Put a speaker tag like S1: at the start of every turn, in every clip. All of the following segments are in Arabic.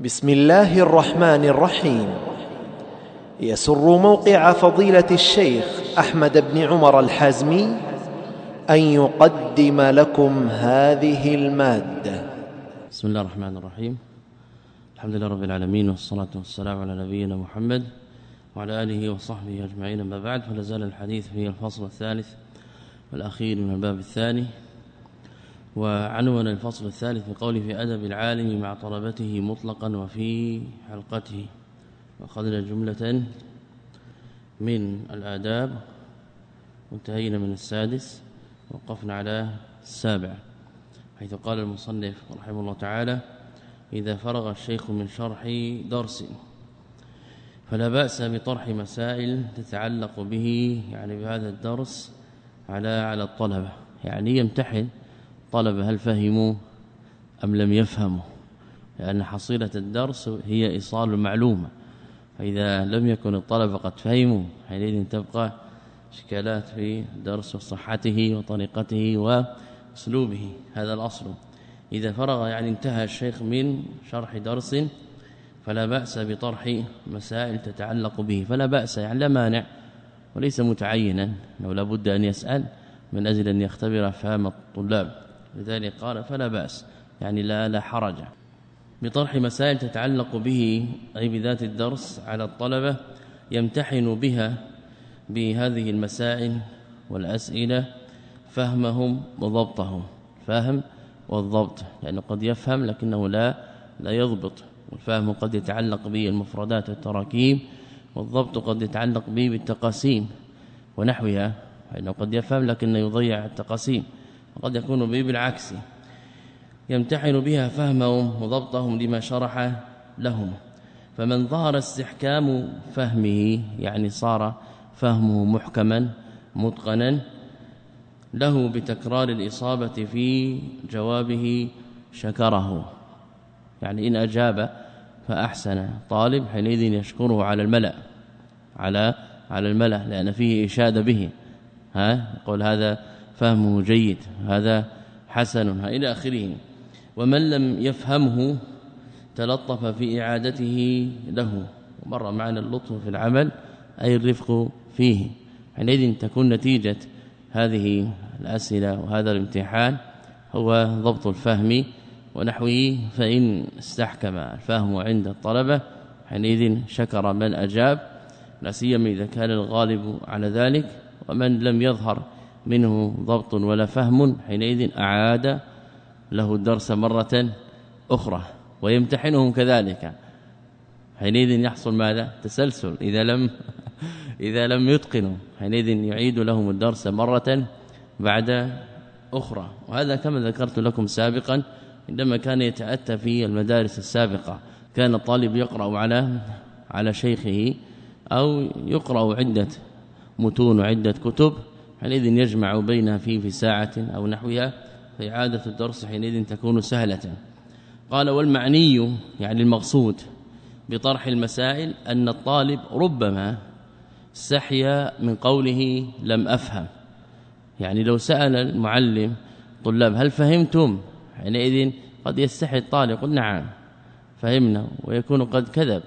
S1: بسم الله الرحمن الرحيم. يسر موقع فضيلة الشيخ أحمد بن عمر الحازمي أن يقدم لكم هذه المادة.
S2: بسم الله الرحمن الرحيم. الحمد لله رب العالمين والصلاة والسلام على نبينا محمد وعلى آله وصحبه أجمعين. ما بعد فلا زال الحديث في الفصل الثالث والأخير من الباب الثاني. وعنون الفصل الثالث بقوله في أدب العالم مع طلبته مطلقا وفي حلقته. وأخذنا جملة من الآداب وانتهينا من السادس وقفنا على السابع حيث قال المصنف رحمه الله تعالى إذا فرغ الشيخ من شرح درس فلا بأس بطرح مسائل تتعلق به يعني بهذا الدرس على على الطلبة. يعني يمتحن طلب هل فهموا أم لم يفهموا؟ لأن حصيلة الدرس هي إيصال المعلومة. فإذا لم يكن الطلبة قد فهموا حينئذ تبقى إشكالات في درس وصحته وطريقته وأسلوبه. هذا الأصل. إذا فرغ يعني انتهى الشيخ من شرح درس فلا بأس بطرح مسائل تتعلق به. فلا بأس يعني لا مانع وليس متعينا. لو لابد أن يسأل من أجل أن يختبر فهم الطلاب. لذلك قال فلا بأس يعني لا لا حرج. بطرح مسائل تتعلق به أي بذات الدرس على الطلبة يمتحن بها بهذه المسائل والأسئلة فهمهم وضبطهم فهم والضبط لأنه قد يفهم لكنه لا لا يضبط والفهم قد يتعلق به المفردات والتراكيب والضبط قد يتعلق به بالتقاسيم ونحوها فإنه قد يفهم لكنه يضيع التقاسيم. وقد يكون به بالعكس. يمتحن بها فهمهم وضبطهم لما شرح لهم. فمن ظهر استحكام فهمه يعني صار فهمه محكما متقنا له بتكرار الإصابة في جوابه شكره. يعني إن أجاب فأحسن. طالب حينئذ يشكره على الملأ على على الملأ لأن فيه إشادة به. ها؟ يقول هذا فهمه جيد هذا حسن إلى آخره. ومن لم يفهمه تلطف في إعادته له. مر معنا اللطف في العمل أي الرفق فيه. حينئذ تكون نتيجة هذه الأسئلة وهذا الامتحان هو ضبط الفهم ونحوه فإن استحكم الفهم عند الطلبة حينئذ شكر من أجاب. لا سيما إذا كان الغالب على ذلك. ومن لم يظهر منه ضبط ولا فهم حينئذ أعاد له الدرس مرة أخرى ويمتحنهم كذلك. حينئذ يحصل ماذا؟ تسلسل. إذا لم إذا لم يتقنوا حينئذ يعيد لهم الدرس مرة بعد أخرى. وهذا كما ذكرت لكم سابقا عندما كان يتأتى في المدارس السابقة كان الطالب يقرأ على على شيخه أو يقرأ عدة متون وعدة كتب حينئذ يجمع بينها في في ساعة أو نحوها فإعادة الدرس حينئذ تكون سهلة. قال والمعني يعني المقصود بطرح المسائل أن الطالب ربما استحيا من قوله لم أفهم. يعني لو سأل المعلم طلاب هل فهمتم؟ حينئذ قد يستحي الطالب يقول نعم فهمنا ويكون قد كذب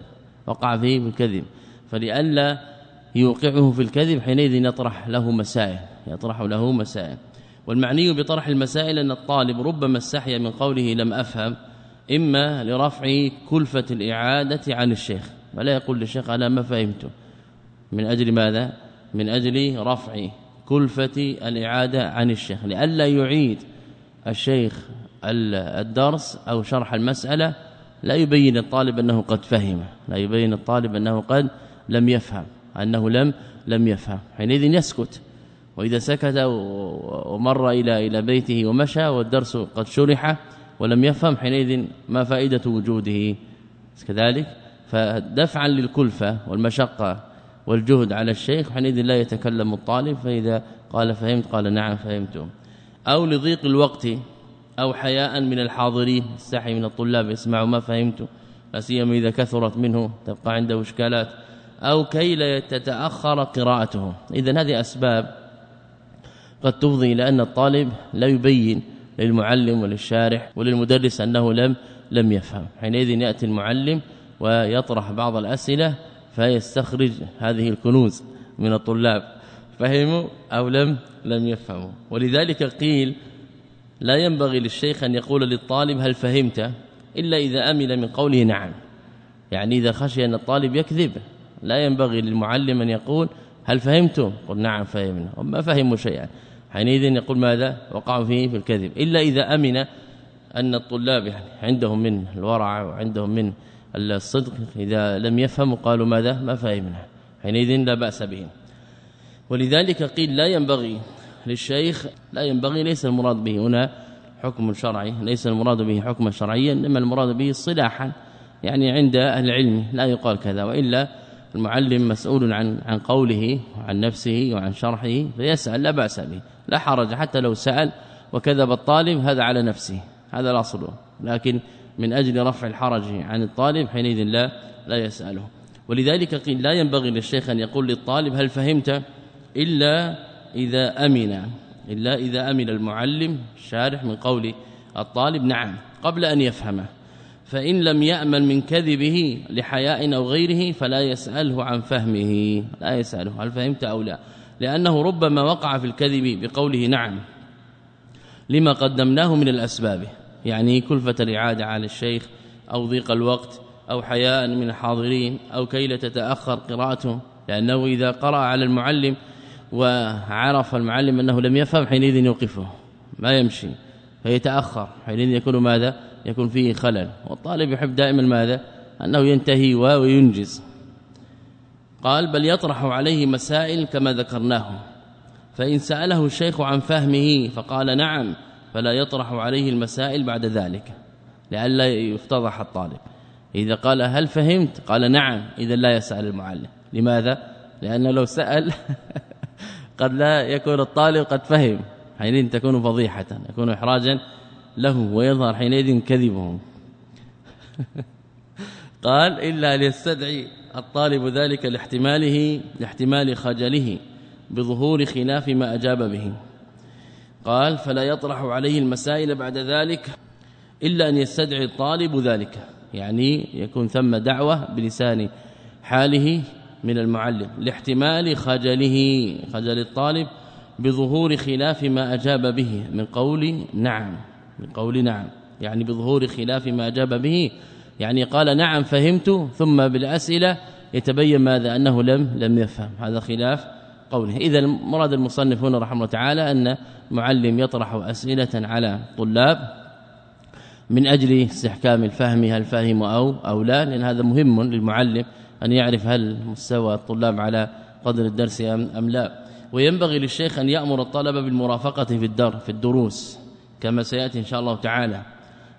S2: وقع فيه بالكذب. فلئلا يوقعه في الكذب حينئذ يطرح له مسائل يطرح له مسائل. والمعني بطرح المسائل أن الطالب ربما استحيا من قوله لم أفهم إما لرفع كلفة الإعادة عن الشيخ. ولا يقول للشيخ أنا ما فهمت من أجل ماذا؟ من أجل رفع كلفة الإعادة عن الشيخ. لئلا يعيد الشيخ الدرس أو شرح المسألة لا يبين الطالب أنه قد فهم لا يبين الطالب أنه قد لم يفهم. أنه لم لم يفهم حينئذ يسكت. وإذا سكت ومر إلى إلى بيته ومشى والدرس قد شرح ولم يفهم حينئذ ما فائدة وجوده؟ كذلك. فدفعا للكلفة والمشقة والجهد على الشيخ حينئذ لا يتكلم الطالب فإذا قال فهمت قال نعم فهمت. أو لضيق الوقت أو حياء من الحاضرين استحي من الطلاب يسمعوا ما فهمت لا سيما إذا كثرت منه تبقى عنده إشكالات. أو كي لا تتأخر قراءته اذا هذه أسباب قد تفضي إلى أن الطالب لا يبين للمعلم وللشارح وللمدرس أنه لم لم يفهم. حينئذ يأتي المعلم ويطرح بعض الأسئلة فيستخرج هذه الكنوز من الطلاب. فهموا أو لم لم يفهموا. ولذلك قيل لا ينبغي للشيخ أن يقول للطالب هل فهمت إلا إذا أمن من قوله نعم. يعني إذا خشي أن الطالب يكذب. لا ينبغي للمعلم أن يقول هل فهمتم؟ قل نعم فهمنا. وما فهموا شيئا. حينئذ يقول ماذا؟ وقعوا فيه في الكذب. إلا إذا أمن أن الطلاب يعني عندهم من الورع وعندهم من الصدق إذا لم يفهموا قالوا ماذا؟ ما فهمنا. حينئذ لا بأس به ولذلك قيل لا ينبغي للشيخ لا ينبغي ليس المراد به هنا حكم شرعي ليس المراد به حكما شرعيا إنما المراد به صلاحا. يعني عند العلم لا يقال كذا وإلا المعلم مسؤول عن عن قوله وعن نفسه وعن شرحه فيسأل لا بأس به لا حرج حتى لو سأل وكذب الطالب هذا على نفسه هذا الاصل لكن من أجل رفع الحرج عن الطالب حينئذ لا لا يسأله. ولذلك قيل لا ينبغي للشيخ أن يقول للطالب هل فهمت؟ إلا إذا أمن إلا إذا أمن المعلم الشارح من قول الطالب نعم قبل أن يفهمه. فإن لم يأمن من كذبه لحياء أو غيره فلا يسأله عن فهمه. لا يسأله هل فهمت أو لا. لأنه ربما وقع في الكذب بقوله نعم. لما قدمناه من الأسباب. يعني كلفة الإعادة على الشيخ أو ضيق الوقت أو حياء من الحاضرين أو كي لا تتأخر قراءته. لأنه إذا قرأ على المعلم وعرف المعلم أنه لم يفهم حينئذ يوقفه. ما يمشي. فيتأخر. حينئذ يكون ماذا؟ يكون فيه خلل. والطالب يحب دائما ماذا؟ أنه ينتهي وينجز. قال بل يطرح عليه مسائل كما ذكرناه. فإن سأله الشيخ عن فهمه فقال نعم فلا يطرح عليه المسائل بعد ذلك لئلا يفتضح الطالب. إذا قال هل فهمت؟ قال نعم إذا لا يسأل المعلم. لماذا؟ لأنه لو سأل قد لا يكون الطالب قد فهم. حينئذ تكون فضيحة يكون إحراجا له ويظهر حينئذ كذبه قال إلا ليستدعي الطالب ذلك لاحتماله لاحتمال خجله بظهور خلاف ما أجاب به. قال فلا يطرح عليه المسائل بعد ذلك إلا أن يستدعي الطالب ذلك. يعني يكون ثم دعوة بلسان حاله من المعلم لاحتمال خجله خجل الطالب بظهور خلاف ما أجاب به من قول نعم. من قول نعم يعني بظهور خلاف ما أجاب به يعني قال نعم فهمت ثم بالأسئلة يتبين ماذا؟ أنه لم لم يفهم. هذا خلاف قوله. إذا مراد المصنف هنا رحمه الله تعالى أن معلم يطرح أسئلة على طلاب من أجل استحكام الفهم هل فهم أو أو لا لأن هذا مهم للمعلم أن يعرف هل مستوى الطلاب على قدر الدرس أم لا. وينبغي للشيخ أن يأمر الطلبة بالمرافقة في الدر في الدروس. كما سيأتي إن شاء الله تعالى.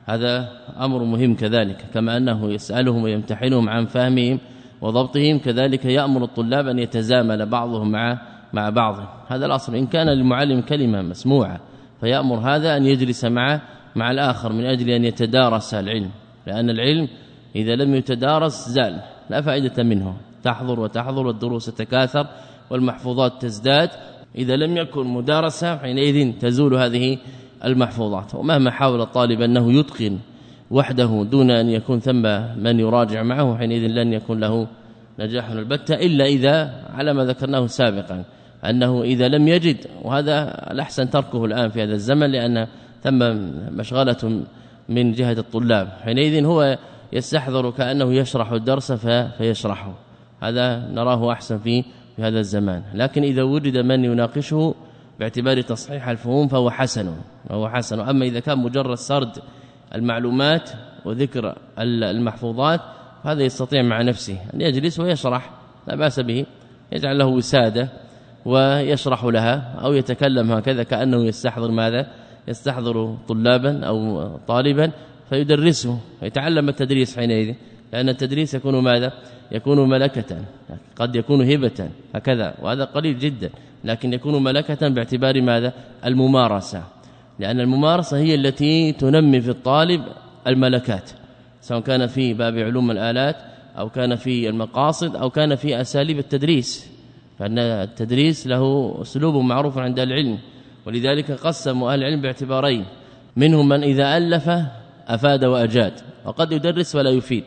S2: هذا أمر مهم كذلك كما أنه يسألهم ويمتحنهم عن فهمهم وضبطهم كذلك يأمر الطلاب أن يتزامل بعضهم مع مع بعض. هذا الأصل إن كان للمعلم كلمة مسموعة فيأمر هذا أن يجلس مع مع الآخر من أجل أن يتدارس العلم لأن العلم إذا لم يتدارس زال لا فائدة منه. تحضر وتحضر والدروس تتكاثر والمحفوظات تزداد. إذا لم يكن مدارسة حينئذ تزول هذه المحفوظات. ومهما حاول الطالب أنه يتقن وحده دون أن يكون ثم من يراجع معه حينئذ لن يكون له نجاح البتة إلا إذا على ما ذكرناه سابقا أنه إذا لم يجد. وهذا الأحسن تركه الآن في هذا الزمن لأن ثم مشغلة من جهة الطلاب. حينئذ هو يستحضر كأنه يشرح الدرس فيشرحه. هذا نراه أحسن في في هذا الزمان. لكن إذا وجد من يناقشه باعتبار تصحيح الفهوم فهو حسن وهو حسن. اما إذا كان مجرد سرد المعلومات وذكر المحفوظات فهذا يستطيع مع نفسه أن يجلس ويشرح لا بأس به. يجعل له وساده ويشرح لها أو يتكلم هكذا كأنه يستحضر ماذا؟ يستحضر طلابا أو طالبا فيدرسه يتعلم التدريس حينئذ. لأن التدريس يكون ماذا؟ يكون ملكة قد يكون هبة هكذا. وهذا قليل جدا. لكن يكون ملكة باعتبار ماذا؟ الممارسة. لأن الممارسة هي التي تنمي في الطالب الملكات سواء كان في باب علوم الآلات أو كان في المقاصد أو كان في أساليب التدريس. فإن التدريس له أسلوب معروف عند العلم ولذلك قسموا أهل العلم باعتبارين. منهم من إذا ألف أفاد وأجاد وقد يدرس ولا يفيد.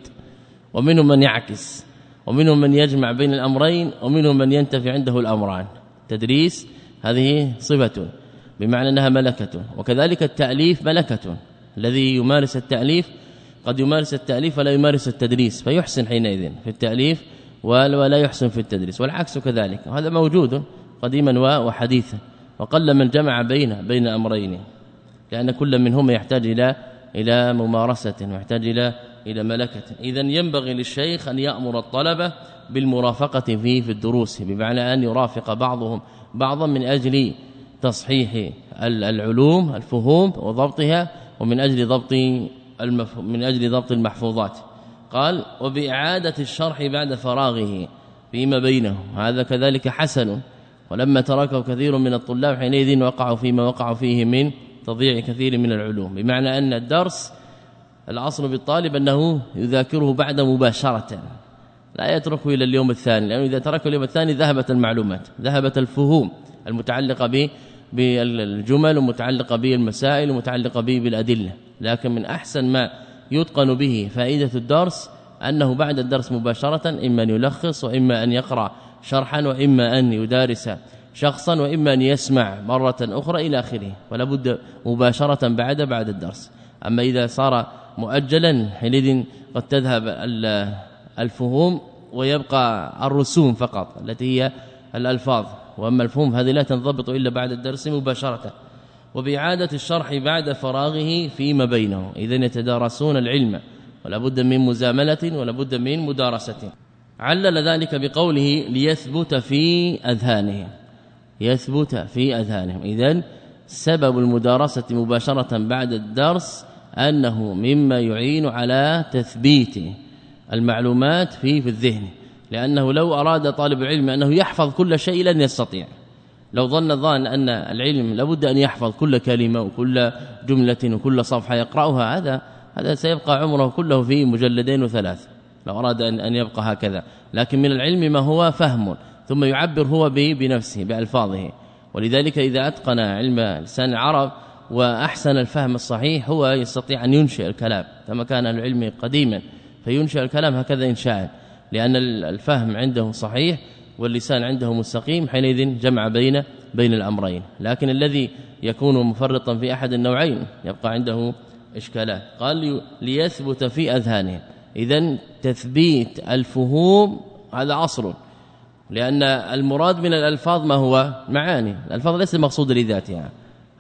S2: ومنهم من يعكس ومنهم من يجمع بين الأمرين ومنهم من ينتفي عنده الأمران. تدريس هذه صفة بمعنى أنها ملكة. وكذلك التأليف ملكة. الذي يمارس التأليف قد يمارس التأليف ولا يمارس التدريس فيحسن حينئذ في التأليف ولا يحسن في التدريس والعكس كذلك. وهذا موجود قديما وحديثا. وقل من جمع بين بين أمرين لأن كل منهما يحتاج إلى إلى ممارسة ويحتاج إلى إلى ملكة. اذا ينبغي للشيخ أن يأمر الطلبة بالمرافقة فيه في الدروس بمعنى أن يرافق بعضهم بعضا من أجل تصحيح العلوم الفهوم وضبطها ومن أجل ضبط من أجل ضبط المحفوظات. قال وبإعادة الشرح بعد فراغه فيما بينهم. هذا كذلك حسن. ولما تركه كثير من الطلاب حينئذ وقعوا فيما وقعوا فيه من تضييع كثير من العلوم. بمعنى أن الدرس الأصل بالطالب أنه يذاكره بعد مباشرة. لا يتركه إلى اليوم الثاني لأنه إذا تركه اليوم الثاني ذهبت المعلومات ذهبت الفهوم المتعلقة به بالجمل ومتعلقة بالمسائل ومتعلقة به بالأدلة. لكن من أحسن ما يتقن به فائدة الدرس أنه بعد الدرس مباشرة إما أن يلخص وإما أن يقرأ شرحا وإما أن يدارس شخصا وإما أن يسمع مرة أخرى إلى آخره ولا بد مباشرة بعد بعد الدرس. أما إذا صار مؤجلا حينئذ قد تذهب الفهوم ويبقى الرسوم فقط التي هي الألفاظ. وأما الفهوم هذه لا تنضبط إلا بعد الدرس مباشرة. وبإعادة الشرح بعد فراغه فيما بينه. اذا يتدارسون العلم. ولا بد من مزاملة ولا بد من مدارسة. علل ذلك بقوله ليثبت في اذهانهم يثبت في أذهانهم. اذا سبب المدارسة مباشرة بعد الدرس أنه مما يعين على تثبيت المعلومات في في الذهن لأنه لو أراد طالب العلم أنه يحفظ كل شيء لن يستطيع. لو ظن ظان أن العلم لابد أن يحفظ كل كلمة وكل جملة وكل صفحة يقرأها هذا هذا سيبقى عمره كله في مجلدين وثلاث لو أراد أن يبقى هكذا. لكن من العلم ما هو فهم ثم يعبر هو بنفسه بألفاظه. ولذلك إذا أتقن علم لسان العرب وأحسن الفهم الصحيح هو يستطيع أن ينشئ الكلام كما كان العلم قديما. فينشئ الكلام هكذا انشاء لأن الفهم عنده صحيح واللسان عنده مستقيم حينئذ جمع بين بين الأمرين. لكن الذي يكون مفرطا في أحد النوعين يبقى عنده إشكالات. قال ليثبت في اذهانهم اذا تثبيت الفهوم هذا اصل لأن المراد من الألفاظ ما هو؟ معاني. الألفاظ ليست مقصودة لذاتها.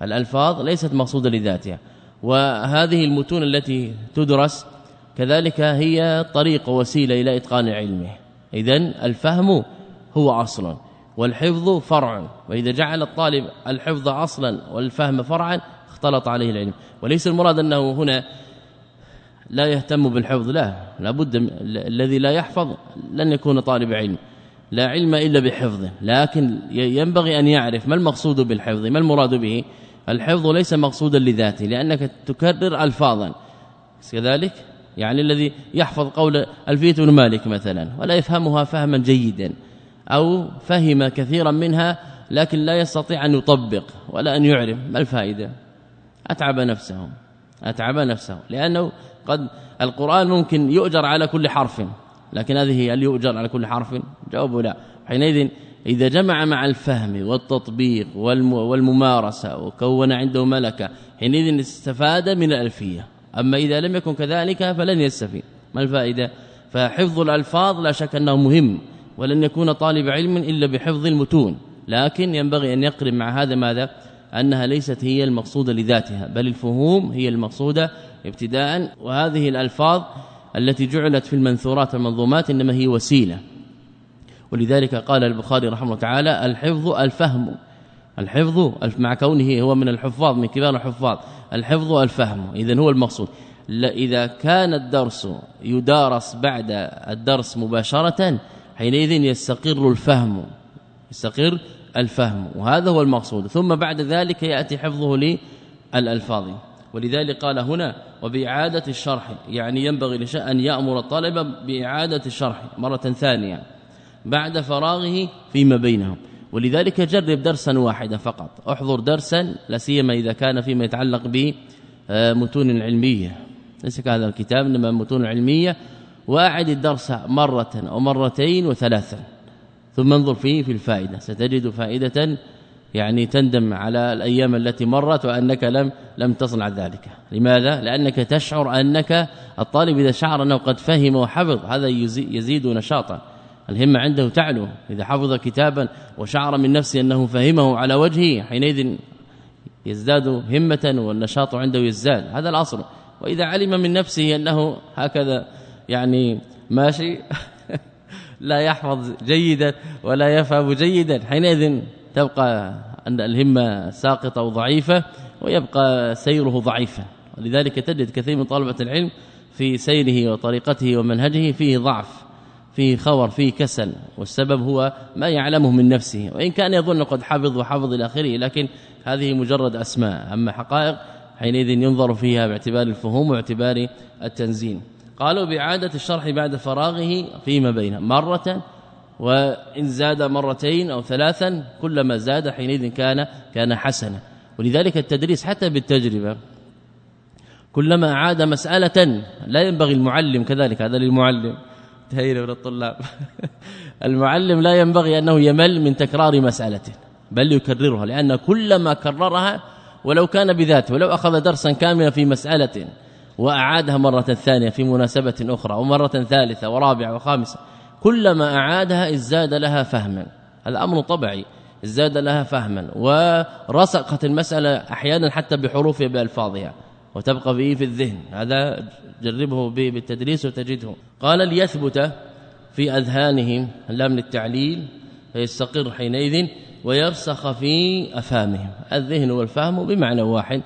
S2: الألفاظ ليست مقصودة لذاتها. وهذه المتون التي تدرس كذلك هي طريق وسيلة إلى إتقان علمه. اذا الفهم هو أصل والحفظ فرع وإذا جعل الطالب الحفظ أصلا والفهم فرعا اختلط عليه العلم. وليس المراد أنه هنا لا يهتم بالحفظ لا لابد الذي لا يحفظ لن يكون طالب علم. لا علم إلا بحفظه. لكن ينبغي أن يعرف ما المقصود بالحفظ ما المراد به. الحفظ ليس مقصودا لذاته لأنك تكرر الفاظا. كذلك يعني الذي يحفظ قول الفيه بن مالك مثلا ولا يفهمها فهما جيدا أو فهم كثيرا منها لكن لا يستطيع أن يطبق ولا أن يعرف ما الفائدة؟ أتعب نفسه أتعب نفسه لأنه قد القرآن ممكن يؤجر على كل حرف لكن هذه هل يؤجر على كل حرف؟ جواب لا. حينئذ إذا جمع مع الفهم والتطبيق والممارسة وكون عنده ملكة حينئذ استفاد من الألفية. أما إذا لم يكن كذلك فلن يستفيد. ما الفائدة؟ فحفظ الألفاظ لا شك أنه مهم ولن يكون طالب علم إلا بحفظ المتون. لكن ينبغي أن يقرن مع هذا ماذا؟ أنها ليست هي المقصوده لذاتها بل الفهوم هي المقصوده ابتداء. وهذه الألفاظ التي جعلت في المنثورات والمنظومات إنما هي وسيلة. ولذلك قال البخاري رحمه الله تعالى الحفظ الفهم. الحفظ مع كونه هو من الحفاظ من كبار الحفاظ. الحفظ الفهم اذا هو المقصود. إذا كان الدرس يدارس بعد الدرس مباشرة حينئذ يستقر الفهم يستقر الفهم وهذا هو المقصود. ثم بعد ذلك يأتي حفظه للألفاظ. ولذلك قال هنا وبإعادة الشرح يعني ينبغي لشأن يأمر الطالب بإعادة الشرح مرة ثانية بعد فراغه فيما بينهم. ولذلك جرب درسا واحدا فقط. احضر درسا لا سيما إذا كان فيما يتعلق بمتون علمية. ليس كهذا الكتاب إنما متون علمية. واعد الدرس مرة أو مرتين وثلاثا. ثم انظر فيه في الفائدة. ستجد فائدة يعني تندم على الأيام التي مرت وأنك لم لم تصنع ذلك. لماذا؟ لأنك تشعر أنك الطالب إذا شعر أنه قد فهم وحفظ هذا يزيد نشاطا. الهمة عنده تعلو. إذا حفظ كتابا وشعر من نفسه أنه فهمه على وجهه حينئذ يزداد همة والنشاط عنده يزداد. هذا الأصل. وإذا علم من نفسه أنه هكذا يعني ماشي لا يحفظ جيدا ولا يفهم جيدا حينئذ تبقى أن الهمة ساقطة وضعيفة ويبقى سيره ضعيفا. ولذلك تجد كثير من طلبة العلم في سيره وطريقته ومنهجه فيه ضعف. فيه خور فيه كسل والسبب هو ما يعلمه من نفسه. وإن كان يظن قد حفظ وحفظ إلى آخره لكن هذه مجرد أسماء. أما حقائق حينئذ ينظر فيها باعتبار الفهوم واعتبار التنزين قالوا بعادة الشرح بعد فراغه فيما بينه مرة وإن زاد مرتين أو ثلاثا كلما زاد حينئذ كان كان حسنا. ولذلك التدريس حتى بالتجربة كلما عاد مسألة لا ينبغي المعلم كذلك هذا للمعلم. تهيل من الطلاب. المعلم لا ينبغي أنه يمل من تكرار مسألة بل يكررها لأن كلما كررها ولو كان بذاته ولو أخذ درسا كاملا في مسألة وأعادها مرة ثانية في مناسبة أخرى ومره ثالثة ورابعة وخامسة كلما أعادها ازداد لها فهما. هذا أمر طبيعي ازداد لها فهما. ورسخت المسألة أحيانا حتى بحروفها بألفاظها. وتبقى به في الذهن. هذا جربه به بالتدريس وتجده. قال ليثبت في أذهانهم اللام للتعليل فيستقر حينئذ ويرسخ في أفهامهم. الذهن والفهم بمعنى واحد.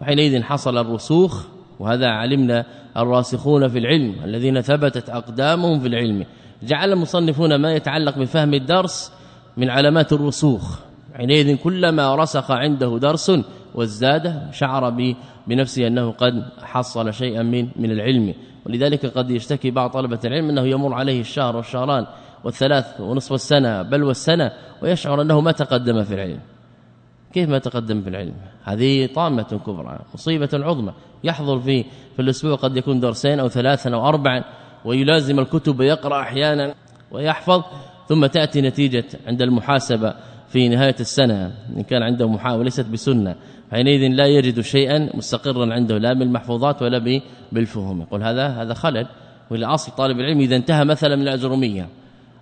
S2: وحينئذ حصل الرسوخ وهذا علمنا الراسخون في العلم الذين ثبتت أقدامهم في العلم. جعل المصنفون ما يتعلق بفهم الدرس من علامات الرسوخ. حينئذ كلما رسخ عنده درس وازداد شعر بنفسه أنه قد حصل شيئا من من العلم. ولذلك قد يشتكي بعض طلبة العلم أنه يمر عليه الشهر والشهران والثلاث ونصف السنة بل والسنة ويشعر أنه ما تقدم في العلم. كيف ما تقدم في العلم؟ هذه طامة كبرى مصيبة عظمى. يحضر في في الأسبوع قد يكون درسين أو ثلاثا أو اربعا ويلازم الكتب يقرأ أحيانا ويحفظ ثم تأتي نتيجة عند المحاسبة. في نهاية السنة إن كان عنده محاولة وليست بسنة. حينئذ لا يجد شيئا مستقرا عنده لا بالمحفوظات ولا بالفهوم. يقول هذا هذا خلل. والاصل طالب العلم إذا انتهى مثلا من الاجروميه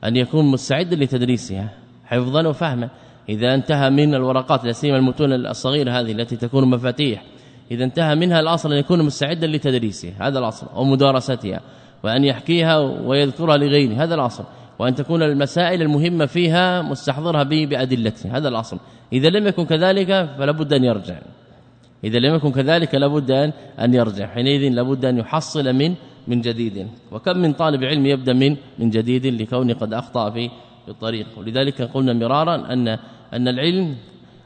S2: أن يكون مستعدا لتدريسها حفظا وفهما. إذا انتهى من الورقات لا سيما المتون الصغيرة هذه التي تكون مفاتيح إذا انتهى منها الأصل أن يكون مستعدا لتدريسها. هذا الأصل أو مدارستها وأن يحكيها ويذكرها لغيره. هذا الأصل. وأن تكون المسائل المهمة فيها مستحضرها به بأدلتها. هذا الأصل. إذا لم يكن كذلك فلا بد أن يرجع. إذا لم يكن كذلك لابد ان أن يرجع. حينئذ لابد أن يحصل من من جديد. وكم من طالب علم يبدأ من من جديد لكونه قد أخطأ في الطريق. ولذلك قلنا مرارا أن أن العلم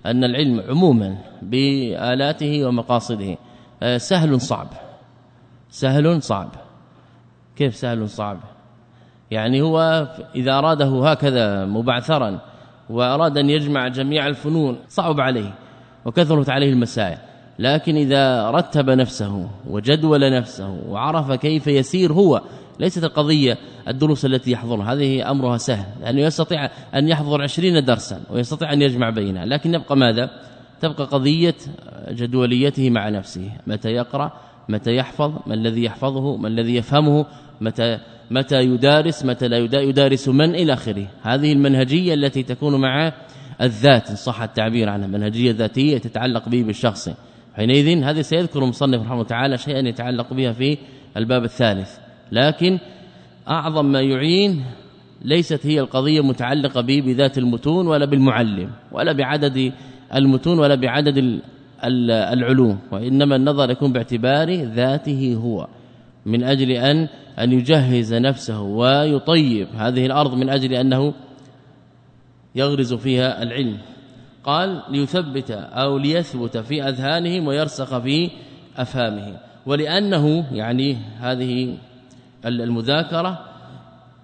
S2: أن العلم عموما بآلاته ومقاصده. آه، سهل صعب. سهل صعب. كيف سهل صعب؟ يعني هو إذا أراده هكذا مبعثرا وأراد أن يجمع جميع الفنون صعب عليه وكثرت عليه المسائل لكن إذا رتب نفسه وجدول نفسه وعرف كيف يسير هو ليست القضية الدروس التي يحضرها هذه أمرها سهل لأنه يستطيع أن يحضر عشرين درسا ويستطيع أن يجمع بينها لكن يبقى ماذا؟ تبقى قضية جدوليته مع نفسه متى يقرأ؟ متى يحفظ؟ ما الذي يحفظه؟ ما الذي يفهمه؟ متى متى يدارس متى لا يدارس من إلى آخره. هذه المنهجية التي تكون مع الذات إن صح التعبير عنها. منهجية ذاتية تتعلق به بالشخص. حينئذ هذه سيذكر المصنف رحمه الله تعالى شيئا يتعلق بها في الباب الثالث. لكن أعظم ما يعين ليست هي القضية متعلقة به بذات المتون ولا بالمعلم ولا بعدد المتون ولا بعدد العلوم وإنما النظر يكون باعتبار ذاته هو. من أجل أن أن يجهز نفسه ويطيب. هذه الأرض من أجل أنه يغرز فيها العلم. قال ليثبت أو ليثبت في أذهانهم ويرسخ في أفهامهم. ولأنه يعني هذه المذاكرة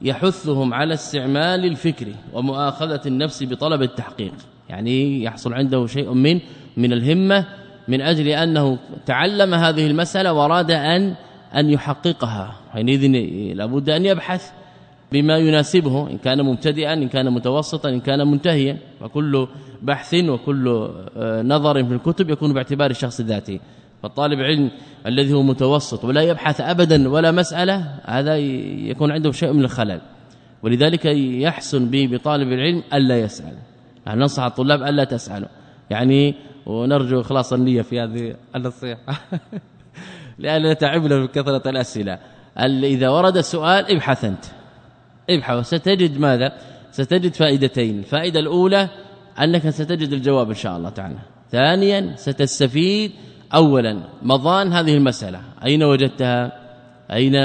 S2: يحثهم على استعمال الفكر ومؤاخذة النفس بطلب التحقيق. يعني يحصل عنده شيء من من الهمة من أجل أنه تعلم هذه المسألة وأراد أن أن يحققها. حينئذ لابد أن يبحث بما يناسبه إن كان مبتدئا إن كان متوسطا إن كان منتهيا. وكل بحث وكل آه، نظر في الكتب يكون باعتبار الشخص ذاته. فالطالب علم الذي هو متوسط ولا يبحث ابدا ولا مسألة هذا يكون عنده شيء من الخلل. ولذلك يحسن به بطالب العلم ألا يسأل. يعني ننصح الطلاب ألا تسألوا. يعني ونرجو إخلاص النية في هذه النصيحة. لأن تعبنا بكثره الأسئلة. إذا ورد السؤال ابحث أنت. ابحث. وستجد ماذا؟ ستجد فائدتين. الفائدة الأولى أنك ستجد الجواب إن شاء الله تعالى. ثانيا ستستفيد. اولا مضان هذه المسألة. أين وجدتها؟ أين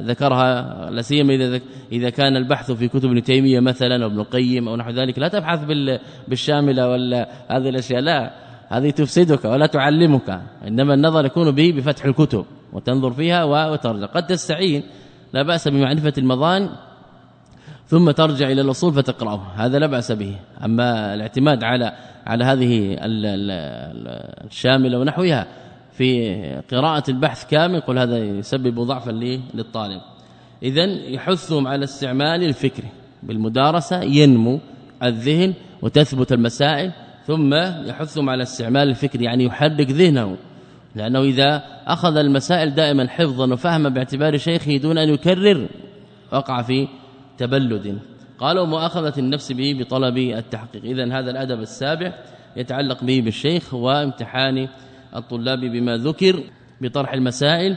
S2: ذكرها؟ لا سيما إذا إذا كان البحث في كتب ابن تيمية مثلا أو ابن القيم أو نحو ذلك. لا تبحث بالشاملة ولا هذه الأشياء. لا. هذه تفسدك ولا تعلمك. إنما النظر يكون به بفتح الكتب وتنظر فيها وترجع. قد تستعين لا بأس بمعرفة المضان ثم ترجع إلى الأصول فتقرأه. هذا لا بأس به. أما الاعتماد على على هذه الشاملة ونحوها في قراءة البحث كامل قل هذا يسبب ضعفا للطالب. اذا يحثهم على استعمال الفكر بالمدارسة ينمو الذهن وتثبت المسائل ثم يحثهم على استعمال الفكر يعني يحرك ذهنه. لأنه إذا أخذ المسائل دائما حفظا وفهما باعتبار شيخه دون أن يكرر وقع في تبلد. قالوا مؤاخذه النفس به بطلب التحقيق. اذا هذا الأدب السابع يتعلق به بالشيخ وامتحان الطلاب بما ذكر بطرح المسائل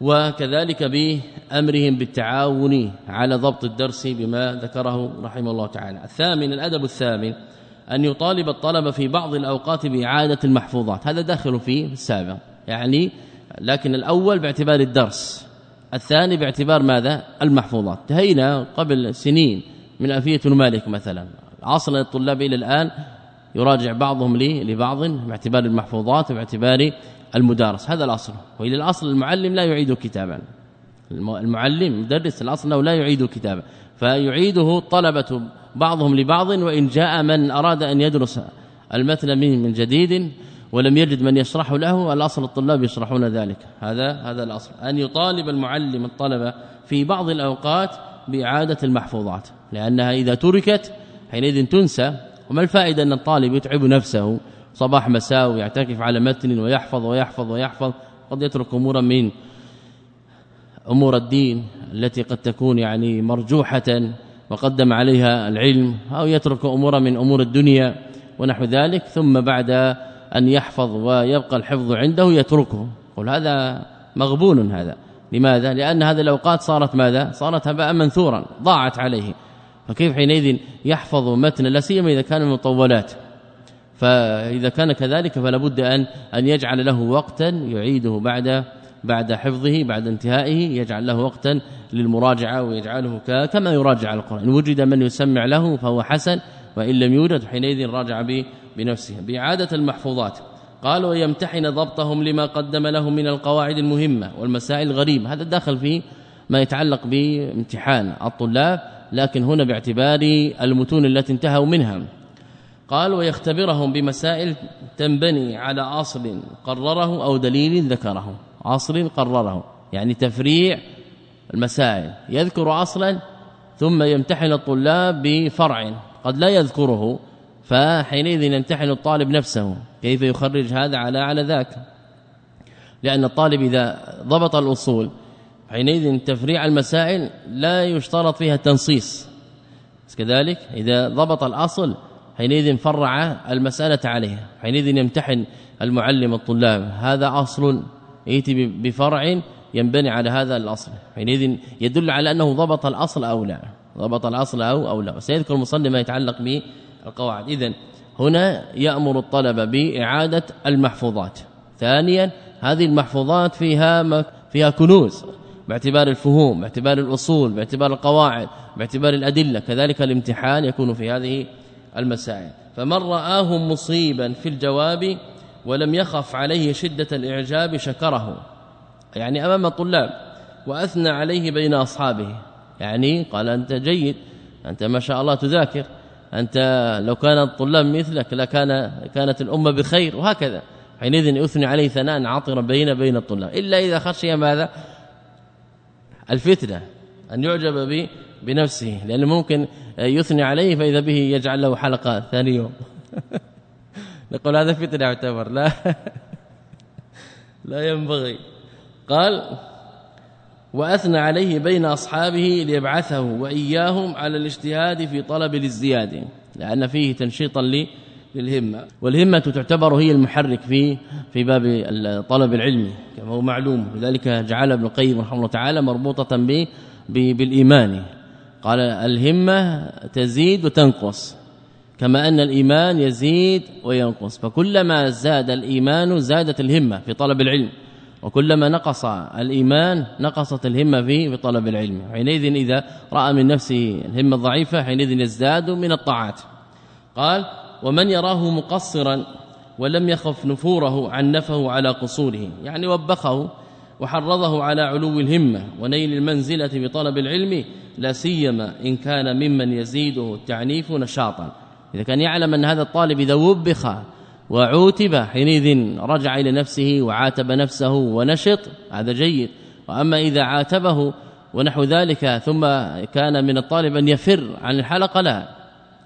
S2: وكذلك بأمرهم بالتعاون على ضبط الدرس بما ذكره رحمه الله تعالى. الثامن الأدب الثامن أن يطالب الطلبة في بعض الأوقات بإعادة المحفوظات. هذا داخل في السابق. يعني لكن الأول باعتبار الدرس. الثاني باعتبار ماذا؟ المحفوظات. انتهينا قبل سنين من افيه مالك مثلا. عصر الطلاب إلى الآن يراجع بعضهم لبعض باعتبار المحفوظات وباعتبار المدارس. هذا الاصل وإلى الاصل المعلم لا يعيد كتابا. المعلم مدرس الأصل أنه لا يعيد كتابا فيعيده طلبة بعضهم لبعض وإن جاء من أراد أن يدرس المثل من جديد ولم يجد من يشرح له الأصل الطلاب يشرحون ذلك. هذا هذا الأصل. أن يطالب المعلم الطلبة في بعض الأوقات بإعادة المحفوظات لأنها إذا تركت حينئذ تنسى وما الفائدة أن الطالب يتعب نفسه صباح مساء ويعتكف على متن ويحفظ ويحفظ ويحفظ قد يترك أمورا من أمور الدين التي قد تكون يعني مرجوحة وقدم عليها العلم أو يترك أمورا من أمور الدنيا ونحو ذلك ثم بعد أن يحفظ ويبقى الحفظ عنده يتركه. قل هذا مغبون هذا. لماذا؟ لأن هذه الأوقات صارت ماذا؟ صارت هباء منثورا ضاعت عليه. فكيف حينئذ يحفظ متن لا سيما إذا كان مطولات فإذا كان كذلك فلا بد أن أن يجعل له وقتا يعيده بعد بعد حفظه بعد انتهائه يجعل له وقتا للمراجعة ويجعله كما يراجع القرآن. إن وجد من يسمع له فهو حسن وإن لم يوجد حينئذ راجع به بنفسه. بإعادة المحفوظات. قال ويمتحن ضبطهم لما قدم له من القواعد المهمة والمسائل الغريبة. هذا داخل في ما يتعلق بامتحان الطلاب لكن هنا باعتبار المتون التي انتهوا منها. قال ويختبرهم بمسائل تنبني على أصل قرره أو دليل ذكره. اصل قرره يعني تفريع المسائل. يذكر أصلا ثم يمتحن الطلاب بفرع قد لا يذكره فحينئذ يمتحن الطالب نفسه. كيف يخرج هذا على على ذاك؟ لأن الطالب إذا ضبط الأصول حينئذ تفريع المسائل لا يشترط فيها التنصيص كذلك إذا ضبط الأصل حينئذ فرع المسألة عليها. حينئذ يمتحن المعلم الطلاب. هذا أصل يأتي بفرع ينبني على هذا الأصل. حينئذ يدل على أنه ضبط الأصل أو لا. ضبط الأصل أو أو لا. وسيذكر المصنف ما يتعلق به القواعد اذا هنا يأمر الطلبه بإعادة المحفوظات. ثانيا هذه المحفوظات فيها فيها كنوز باعتبار الفهوم باعتبار الأصول باعتبار القواعد باعتبار الأدلة. كذلك الامتحان يكون في هذه المسائل. فمن رآه مصيبا في الجواب ولم يخف عليه شدة الإعجاب شكره. يعني أمام الطلاب وأثنى عليه بين أصحابه. يعني قال أنت جيد أنت ما شاء الله تذاكر أنت لو كان الطلاب مثلك لكان كانت الأمة بخير وهكذا. حينئذ يثني عليه ثناء عاطرا بين بين الطلاب. إلا إذا خشي ماذا؟ الفتنة أن يعجب به بنفسه. لأنه ممكن يثني عليه فإذا به يجعل له حلقة ثاني يوم. نقول هذا فتنه يعتبر. لا. لا ينبغي. قال وأثنى عليه بين أصحابه ليبعثه وإياهم على الاجتهاد في طلب الازدياد لأن فيه تنشيطا للهمة. والهمة تعتبر هي المحرك في في باب طلب العلم كما هو معلوم. لذلك جعل ابن القيم رحمه الله تعالى مربوطة بالإيمان. قال الهمة تزيد وتنقص. كما أن الإيمان يزيد وينقص. فكلما زاد الإيمان زادت الهمة في طلب العلم. وكلما نقص الإيمان نقصت الهمة في طلب العلم. حينئذ إذا رأى من نفسه الهمة الضعيفة حينئذ يزداد من الطاعات. قال ومن يراه مقصرا ولم يخف نفوره عنفه على قصوره. يعني وبخه وحرضه على علو الهمة ونيل المنزلة بطلب العلم لا سيما إن كان ممن يزيده التعنيف نشاطا. إذا كان يعلم أن هذا الطالب إذا وبخ وعوتب حينئذ رجع إلى نفسه وعاتب نفسه ونشط هذا جيد. وأما إذا عاتبه ونحو ذلك ثم كان من الطالب أن يفر عن الحلقة لا.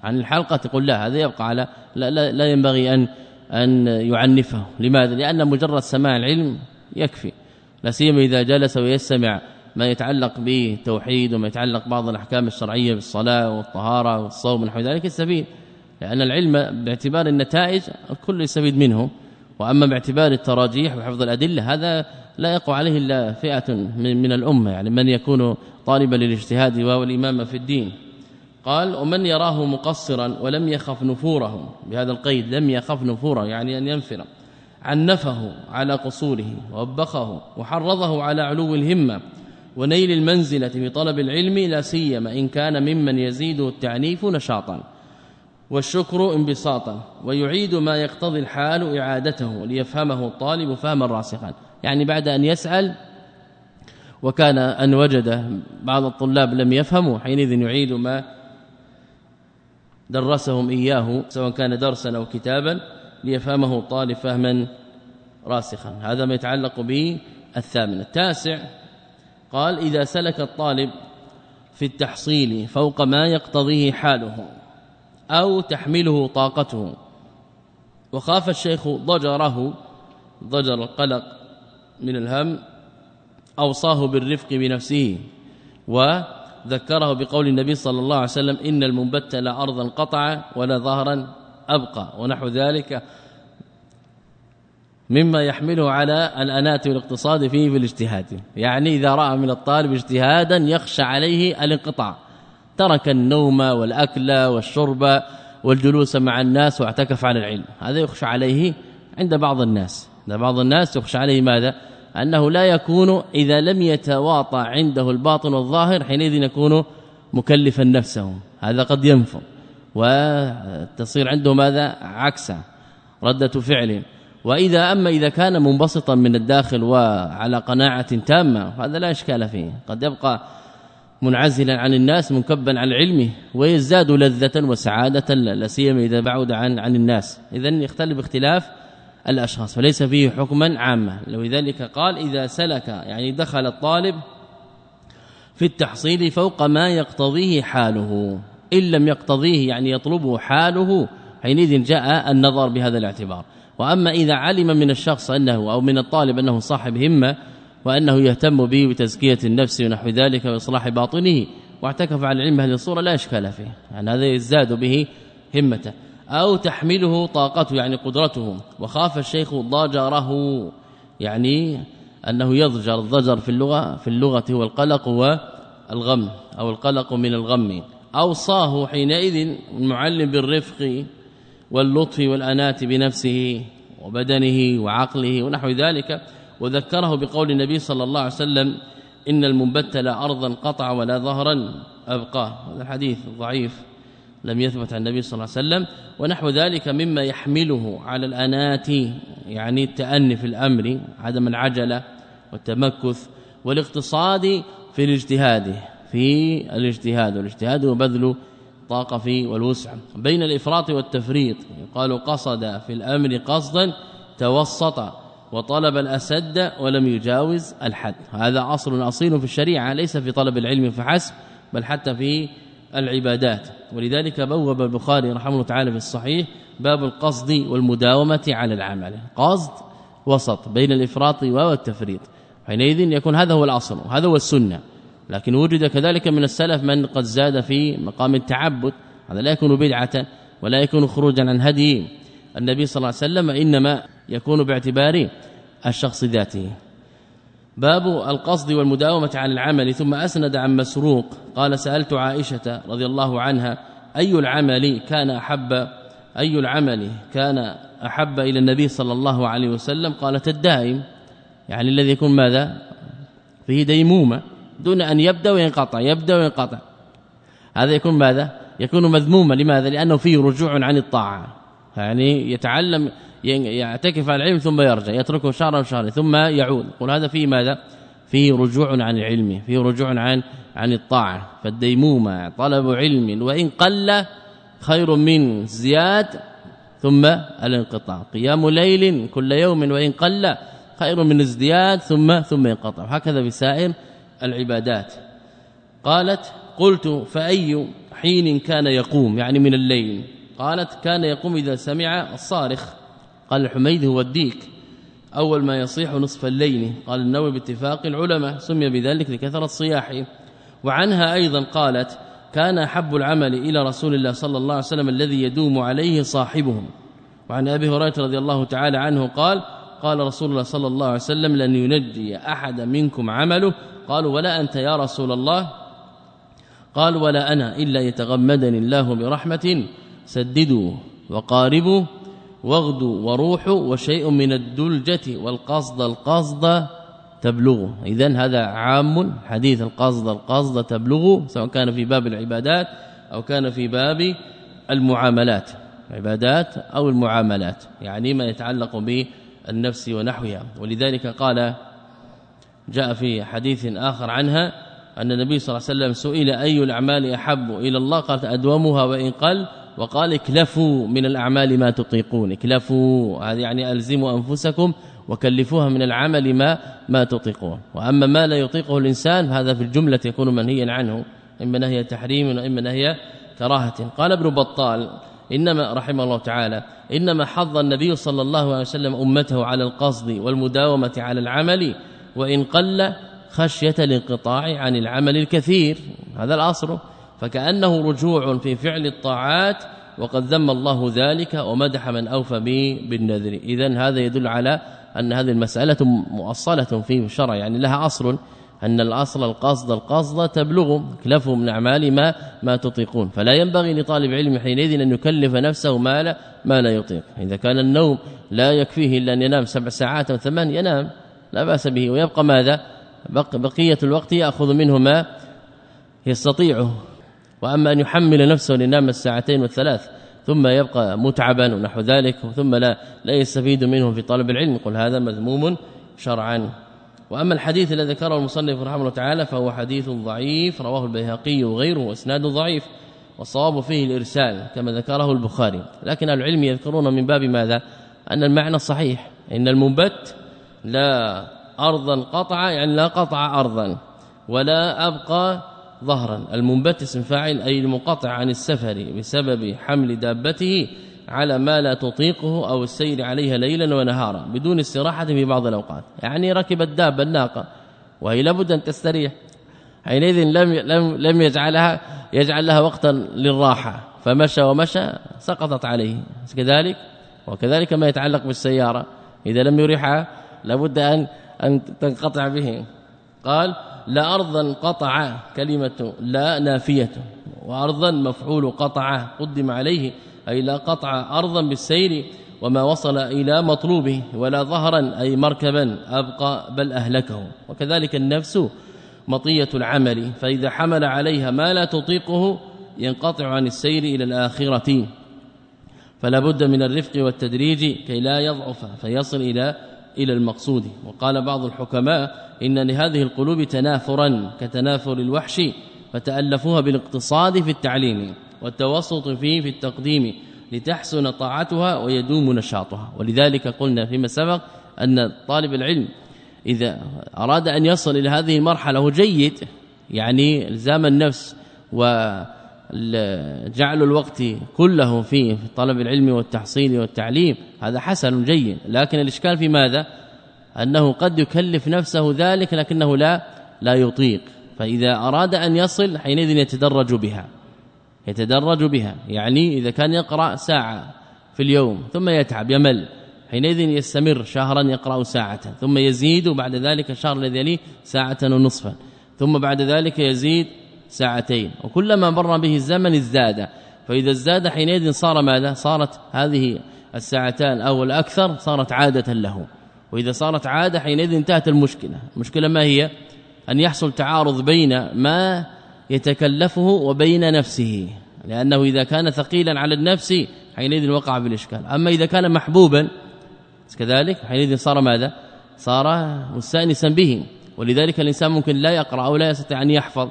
S2: عن الحلقة تقول لا هذا يبقى على لا, لا, لا ينبغي أن أن يعنفه. لماذا؟ لأن مجرد سماع العلم يكفي. لا سيما إذا جلس ويستمع ما يتعلق بالتوحيد وما يتعلق بعض الأحكام الشرعية بالصلاة والطهارة والصوم ونحو ذلك السبيل. لأن العلم باعتبار النتائج الكل يستفيد منه وأما باعتبار التراجيح وحفظ الأدلة هذا لا يقع عليه إلا فئة من, من الأمة يعني من يكون طالبا للاجتهاد والإمامة في الدين. قال ومن يراه مقصرا ولم يخف نفوره بهذا القيد لم يخف نفوره يعني أن ينفر. عنفه على قصوره ووبخه وحرضه على علو الهمة ونيل المنزلة في طلب العلم لا سيما إن كان ممن يزيده التعنيف نشاطا. والشكر انبساطا ويعيد ما يقتضي الحال إعادته ليفهمه الطالب فهما راسخا يعني بعد أن يسأل وكان أن وجد بعض الطلاب لم يفهموا حينئذ يعيد ما درسهم إياه سواء كان درسا أو كتابا ليفهمه الطالب فهما راسخا. هذا ما يتعلق به الثامن. التاسع قال إذا سلك الطالب في التحصيل فوق ما يقتضيه حاله أو تحمله طاقته. وخاف الشيخ ضجره ضجر القلق من الهم أوصاه بالرفق بنفسه وذكره بقول النبي صلى الله عليه وسلم إن المنبت لا أرضا قطع ولا ظهرا أبقى ونحو ذلك مما يحمله على الأنات والاقتصاد فيه في الاجتهاد. يعني إذا رأى من الطالب اجتهادا يخشى عليه الانقطاع. ترك النوم والأكل والشرب والجلوس مع الناس واعتكف على العلم. هذا يخشى عليه عند بعض الناس. عند بعض الناس يخشى عليه ماذا؟ أنه لا يكون إذا لم يتواطى عنده الباطن والظاهر حينئذ يكون مكلفا نفسه. هذا قد ينفر. وتصير عنده ماذا؟ عكسة ردة فعل. وإذا أما إذا كان منبسطا من الداخل وعلى قناعة تامة هذا لا إشكال فيه. قد يبقى منعزلا عن الناس منكبا عن علمه ويزداد لذة وسعادة لا سيما إذا بعد عن عن الناس. اذا يختلف اختلاف الأشخاص فليس فيه حكما عاما. لذلك قال إذا سلك يعني دخل الطالب في التحصيل فوق ما يقتضيه حاله. إن لم يقتضيه يعني يطلبه حاله حينئذ جاء النظر بهذا الاعتبار. وأما إذا علم من الشخص أنه أو من الطالب أنه صاحب همة وأنه يهتم به بتزكية النفس ونحو ذلك وإصلاح باطنه واعتكف على علم هذه الصورة لا إشكال فيه يعني هذا يزداد به همته. أو تحمله طاقته يعني قدرته. وخاف الشيخ ضجره يعني أنه يضجر الضجر في اللغة في اللغة هو القلق والغم أو القلق من الغم. أوصاه حينئذ المعلم بالرفق واللطف والأنات بنفسه وبدنه وعقله ونحو ذلك. وذكره بقول النبي صلى الله عليه وسلم إن المنبت لا أرضا قطع ولا ظهرا أبقاه. هذا الحديث ضعيف لم يثبت عن النبي صلى الله عليه وسلم. ونحو ذلك مما يحمله على الأنات يعني التأني في الأمر عدم العجلة والتمكث والاقتصاد في الاجتهاد في الاجتهاد. والاجتهاد وبذل طاقه في والوسع. بين الإفراط والتفريط يقال قصد في الأمر قصدا توسط وطلب الأسد ولم يجاوز الحد. هذا أصل أصيل في الشريعة ليس في طلب العلم فحسب بل حتى في العبادات. ولذلك بوب البخاري رحمه الله تعالى في الصحيح باب القصد والمداومة على العمل. قصد وسط بين الإفراط والتفريط حينئذ يكون هذا هو الأصل وهذا هو السنة. لكن وجد كذلك من السلف من قد زاد في مقام التعبد. هذا لا يكون بدعة ولا يكون خروجا عن هدي النبي صلى الله عليه وسلم انما يكون باعتبار الشخص ذاته. باب القصد والمداومة على العمل. ثم أسند عن مسروق قال سألت عائشة رضي الله عنها أي العمل كان أحب؟ أي العمل كان أحب إلى النبي صلى الله عليه وسلم؟ قالت الدائم. يعني الذي يكون ماذا؟ فيه ديمومة دون أن يبدأ وينقطع يبدأ وينقطع. هذا يكون ماذا؟ يكون مذموما. لماذا؟ لأنه فيه رجوع عن الطاعة. يعني يتعلم يعتكف على العلم ثم يرجع يتركه شهرا وشهرين ثم يعود. قل هذا فيه ماذا؟ فيه رجوع عن العلم فيه رجوع عن عن الطاعة. فالديمومة طلب علم وإن قل خير من زياد ثم الانقطاع. قيام ليل كل يوم وإن قل خير من ازدياد ثم ثم ينقطع هكذا بسائر العبادات. قالت قلت فأي حين كان يقوم؟ يعني من الليل. قالت كان يقوم إذا سمع الصارخ. قال الحميد هو الديك. أول ما يصيح نصف الليل قال النووي باتفاق العلماء سمي بذلك لكثرة صياحه وعنها أيضا قالت كان أحب العمل إلى رسول الله صلى الله عليه وسلم الذي يدوم عليه صاحبهم. وعن أبي هريرة رضي الله تعالى عنه قال قال رسول الله صلى الله عليه وسلم لن ينجي أحد منكم عمله. قالوا ولا أنت يا رسول الله. قال ولا أنا إلا يتغمدني الله برحمة. سددوا وقاربوا واغدوا وروحوا وشيء من الدلجة والقصد القصد تبلغ. اذا هذا عام حديث القصد القصد تبلغ سواء كان في باب العبادات أو كان في باب المعاملات. عبادات أو المعاملات يعني ما يتعلق بالنفس ونحوها. ولذلك قال جاء في حديث آخر عنها أن النبي صلى الله عليه وسلم سئل أي الأعمال أحب إلى الله؟ قالت أدومها وإن قل وقال اكلفوا من الأعمال ما تطيقون اكلفوا هذا يعني ألزموا أنفسكم وكلفوها من العمل ما ما تطيقون. وأما ما لا يطيقه الإنسان هذا في الجملة يكون منهيا عنه إما نهي تحريم واما نهي كراهة. قال ابن بطال إنما رحمه الله تعالى إنما حض النبي صلى الله عليه وسلم أمته على القصد والمداومة على العمل وإن قل خشية الانقطاع عن العمل الكثير. هذا الاصل فكأنه رجوع في فعل الطاعات وقد ذم الله ذلك ومدح من أوفى به بالنذر. اذا هذا يدل على أن هذه المسألة مؤصلة في الشرع يعني لها أصل أن الأصل القصد القصد تبلغ كلفه من أعمال ما ما تطيقون. فلا ينبغي لطالب علم حينئذ أن يكلف نفسه ما لا ما لا يطيق. إذا كان النوم لا يكفيه إلا أن ينام سبع ساعات أو ثمان ينام. لا بأس به. ويبقى ماذا؟ بقية الوقت يأخذ منه ما يستطيعه. وأما أن يحمل نفسه لنام الساعتين والثلاث ثم يبقى متعبا ونحو ذلك ثم لا لا يستفيد منه في طلب العلم قل هذا مذموم شرعا. وأما الحديث الذي ذكره المصنف رحمه الله تعالى فهو حديث ضعيف رواه البيهقي وغيره وإسناد ضعيف والصواب فيه الإرسال كما ذكره البخاري. لكن العلم يذكرون من باب ماذا؟ أن المعنى صحيح إن المنبت لا ارضا قطع يعني لا قطع ارضا ولا أبقى ظهرا. المنبت اسم فاعل أي المنقطع عن السفر بسبب حمل دابته على ما لا تطيقه أو السير عليها ليلا ونهارا بدون استراحة في بعض الأوقات. يعني ركب الدابه الناقه وهي لابد أن تستريح. حينئذ لم لم لم يجعلها يجعل لها وقتا للراحة. فمشى ومشى سقطت عليه. كذلك وكذلك ما يتعلق بالسيارة. إذا لم يريحها لابد أن أن تنقطع به. قال لا أرضا قطع كلمة لا نافية وأرضا مفعول قطع قدم عليه أي لا قطع أرضا بالسير وما وصل إلى مطلوبه ولا ظهرا أي مركبا أبقى بل أهلكه. وكذلك النفس مطية العمل فإذا حمل عليها ما لا تطيقه ينقطع عن السير إلى الآخرة. فلا بد من الرفق والتدريج كي لا يضعف فيصل إلى إلى المقصود. وقال بعض الحكماء إن لهذه القلوب تنافرا كتنافر الوحش فتألفوها بالاقتصاد في التعليم والتوسط فيه في التقديم لتحسن طاعتها ويدوم نشاطها. ولذلك قلنا فيما سبق أن طالب العلم إذا أراد أن يصل إلى هذه المرحلة هو جيد يعني إلزام النفس وجعل الوقت كله في طلب العلم والتحصيل والتعليم. هذا حسن جيد. لكن الإشكال في ماذا؟ أنه قد يكلف نفسه ذلك لكنه لا لا يطيق. فإذا أراد أن يصل حينئذ يتدرج بها. يتدرج بها. يعني إذا كان يقرأ ساعة في اليوم ثم يتعب يمل. حينئذ يستمر شهرا يقرأ ساعة. ثم يزيد بعد ذلك الشهر الذي يليه ساعة ونصفا. ثم بعد ذلك يزيد ساعتين. وكلما مر به الزمن ازداد. فإذا ازداد حينئذ صار ماذا؟ صارت هذه الساعتان أو الأكثر صارت عادة له. وإذا صارت عادة حينئذ انتهت المشكلة. المشكلة ما هي؟ أن يحصل تعارض بين ما يتكلفه وبين نفسه. لأنه إذا كان ثقيلا على النفس حينئذ وقع بالإشكال أما إذا كان محبوبا كذلك حينئذ صار ماذا؟ صار مستانسا به. ولذلك الإنسان ممكن لا يقرأ أو لا يستطيع أن يحفظ.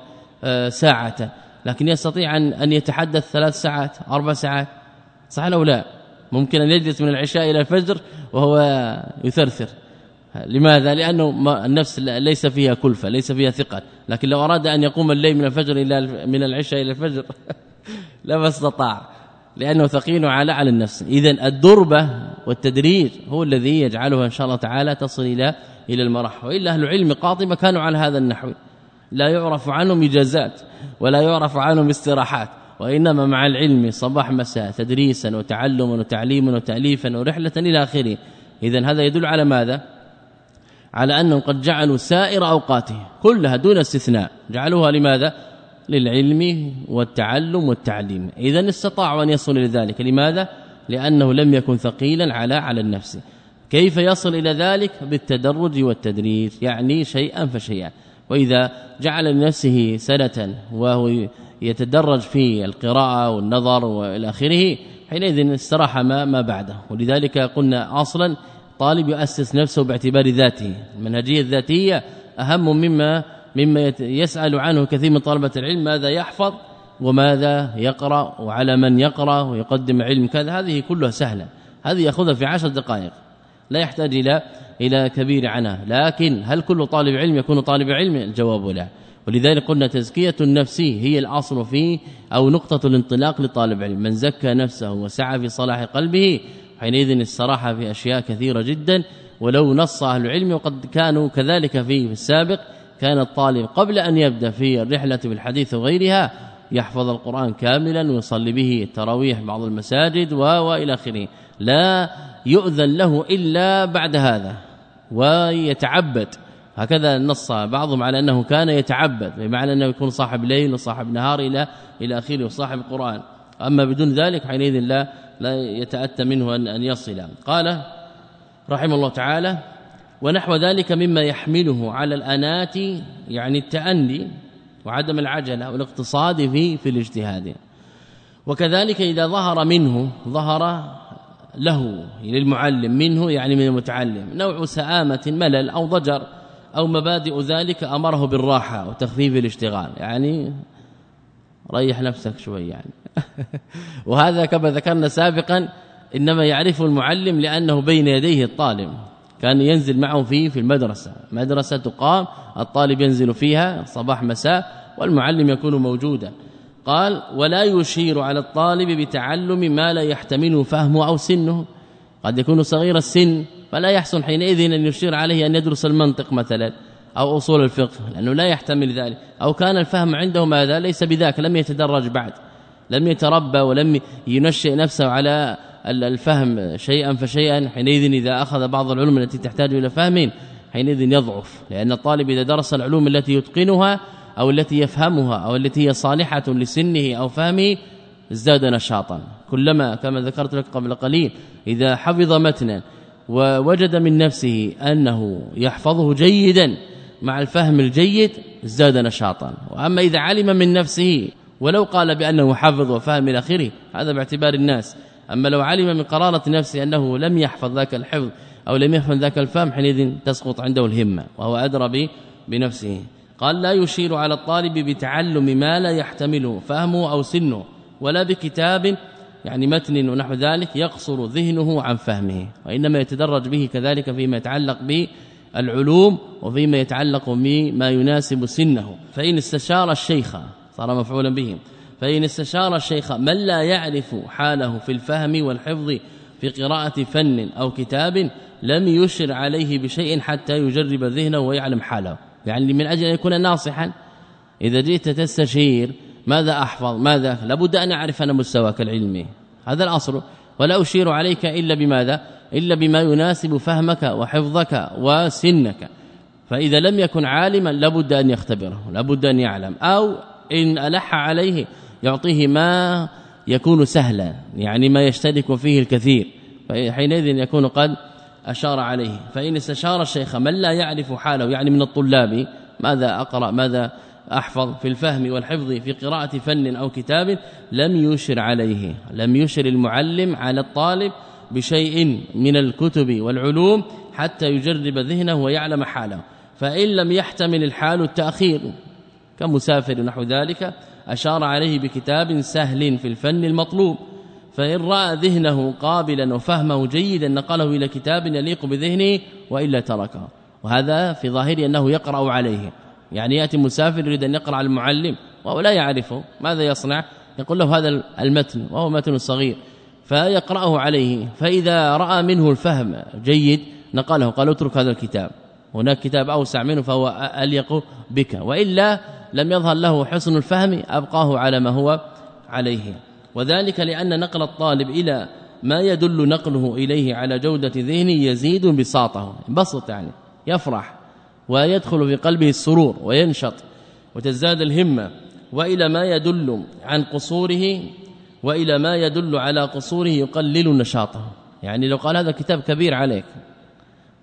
S2: ساعة لكن يستطيع أن يتحدث ثلاث ساعات أربع ساعات. صح أو لا؟ ممكن أن يجلس من العشاء إلى الفجر وهو يثرثر. لماذا؟ لأنه النفس ليس فيها كلفة ليس فيها ثقة. لكن لو أراد أن يقوم الليل من الفجر إلى من العشاء إلى الفجر لما استطاع. لأنه ثقيل على على النفس. اذا الدربة والتدريج هو الذي يجعلها إن شاء الله تعالى تصل إلى إلى المرح وإلا أهل العلم قاطبة كانوا على هذا النحو. لا يعرف عنهم إجازات ولا يعرف عنهم استراحات وإنما مع العلم صباح مساء تدريسا وتعلما وتعليما وتاليفا ورحلة إلى آخره. اذا هذا يدل على ماذا؟ على أنهم قد جعلوا سائر اوقاته كلها دون استثناء. جعلوها لماذا؟ للعلم والتعلم والتعليم. اذا استطاعوا أن يصلوا إلى ذلك. لماذا؟ لأنه لم يكن ثقيلا على على النفس. كيف يصل إلى ذلك؟ بالتدرج والتدريج يعني شيئا فشيئا. وإذا جعل لنفسه سنة وهو يتدرج في القراءة والنظر وإلى آخره حينئذ استراح ما ما بعده. ولذلك قلنا أصلا طالب يؤسس نفسه باعتبار ذاته. المنهجية الذاتية أهم مما مما يسأل عنه كثير من طلبة العلم ماذا يحفظ وماذا يقرأ وعلى من يقرأ ويقدم علم كذا. هذه كلها سهلة. هذه يأخذها في عشر دقائق. لا يحتاج إلى إلى كبير عنها. لكن هل كل طالب علم يكون طالب علم؟ الجواب لا. ولذلك قلنا تزكية النفس هي الأصل فيه أو نقطة الانطلاق لطالب علم. من زكى نفسه وسعى في صلاح قلبه حينئذ الصراحه في أشياء كثيرة جدا. ولو نص أهل العلم وقد كانوا كذلك في السابق كان الطالب قبل أن يبدأ في الرحلة بالحديث وغيرها يحفظ القرآن كاملا ويصلي به التراويح بعض المساجد وإلى آخره. لا يؤذن له إلا بعد هذا ويتعبد. هكذا نص بعضهم على أنه كان يتعبد بمعنى أنه يكون صاحب ليل وصاحب نهار إلى إلى آخره وصاحب قران أما بدون ذلك حينئذ لا لا يتأتى منه أن أن يصل. قال رحمه الله تعالى ونحو ذلك مما يحمله على الأنات يعني التأني وعدم العجله والاقتصاد في في الاجتهاد. وكذلك إذا ظهر منه ظهر له للمعلم منه يعني من المتعلم. نوع سآمة ملل أو ضجر أو مبادئ ذلك أمره بالراحة وتخفيف الاشتغال. يعني ريح نفسك شوي يعني. وهذا كما ذكرنا سابقا إنما يعرف المعلم لأنه بين يديه الطالب. كان ينزل معه فيه في المدرسة. مدرسة تقام الطالب ينزل فيها صباح مساء والمعلم يكون موجودا. قال ولا يشير على الطالب بتعلم ما لا يحتمله فهمه أو سنه. قد يكون صغير السن فلا يحسن حينئذ أن يشير عليه أن يدرس المنطق مثلا أو أصول الفقه لأنه لا يحتمل ذلك. أو كان الفهم عنده ماذا؟ ليس بذاك لم يتدرج بعد لم يتربى ولم ينشئ نفسه على الفهم شيئا فشيئا حينئذ إذا أخذ بعض العلوم التي تحتاج إلى فهم حينئذ يضعف. لأن الطالب إذا درس العلوم التي يتقنها أو التي يفهمها أو التي هي صالحة لسنه أو فهمه ازداد نشاطا. كلما كما ذكرت لك قبل قليل إذا حفظ متنا ووجد من نفسه أنه يحفظه جيدا مع الفهم الجيد ازداد نشاطا. وأما إذا علم من نفسه ولو قال بأنه حفظ وفهم إلى آخره هذا باعتبار الناس. أما لو علم من قرارة نفسه أنه لم يحفظ ذاك الحفظ أو لم يحفظ ذاك الفهم حينئذ تسقط عنده الهمة وهو أدرى بنفسه. قال لا يشير على الطالب بتعلم ما لا يحتمله فهمه أو سنه ولا بكتاب يعني متن ونحو ذلك يقصر ذهنه عن فهمه وإنما يتدرج به كذلك فيما يتعلق بالعلوم وفيما يتعلق بما يناسب سنه. فإن استشار الشيخ صار مفعولا به فإن استشار الشيخ من لا يعرف حاله في الفهم والحفظ في قراءة فن أو كتاب لم يشر عليه بشيء حتى يجرب ذهنه ويعلم حاله. يعني من أجل أن يكون ناصحا. إذا جئت تستشير ماذا أحفظ؟ ماذا؟ لابد أن أعرف أنا مستواك العلمي. هذا الأصل. ولا أشير عليك إلا بماذا؟ إلا بما يناسب فهمك وحفظك وسنك. فإذا لم يكن عالما لابد أن يختبره لابد أن يعلم. أو إن ألح عليه يعطيه ما يكون سهلا يعني ما يشترك فيه الكثير. فحينئذ يكون قد أشار عليه. فإن استشار الشيخ من لا يعرف حاله يعني من الطلاب ماذا أقرأ ماذا أحفظ في الفهم والحفظ في قراءة فن أو كتاب لم يشر عليه. لم يشر المعلم على الطالب بشيء من الكتب والعلوم حتى يجرب ذهنه ويعلم حاله. فإن لم يحتمل الحال التأخير كمسافر نحو ذلك أشار عليه بكتاب سهل في الفن المطلوب. فإن رأى ذهنه قابلا وفهمه جيدا نقله إلى كتاب يليق بذهنه وإلا تركه. وهذا في ظاهر أنه يقرأ عليه. يعني يأتي مسافر يريد أن يقرأ على المعلم وهو لا يعرفه ماذا يصنع. يقول له هذا المتن وهو متن صغير. فيقرأه عليه. فإذا رأى منه الفهم جيد نقله. قال اترك هذا الكتاب. هناك كتاب أوسع منه فهو أليق بك. وإلا لم يظهر له حسن الفهم أبقاه على ما هو عليه. وذلك لأن نقل الطالب إلى ما يدل نقله إليه على جودة ذهنه يزيد بساطه. بسط يعني يفرح ويدخل في قلبه السرور وينشط وتزداد الهمة وإلى ما يدل عن قصوره وإلى ما يدل على قصوره يقلل نشاطه. يعني لو قال هذا كتاب كبير عليك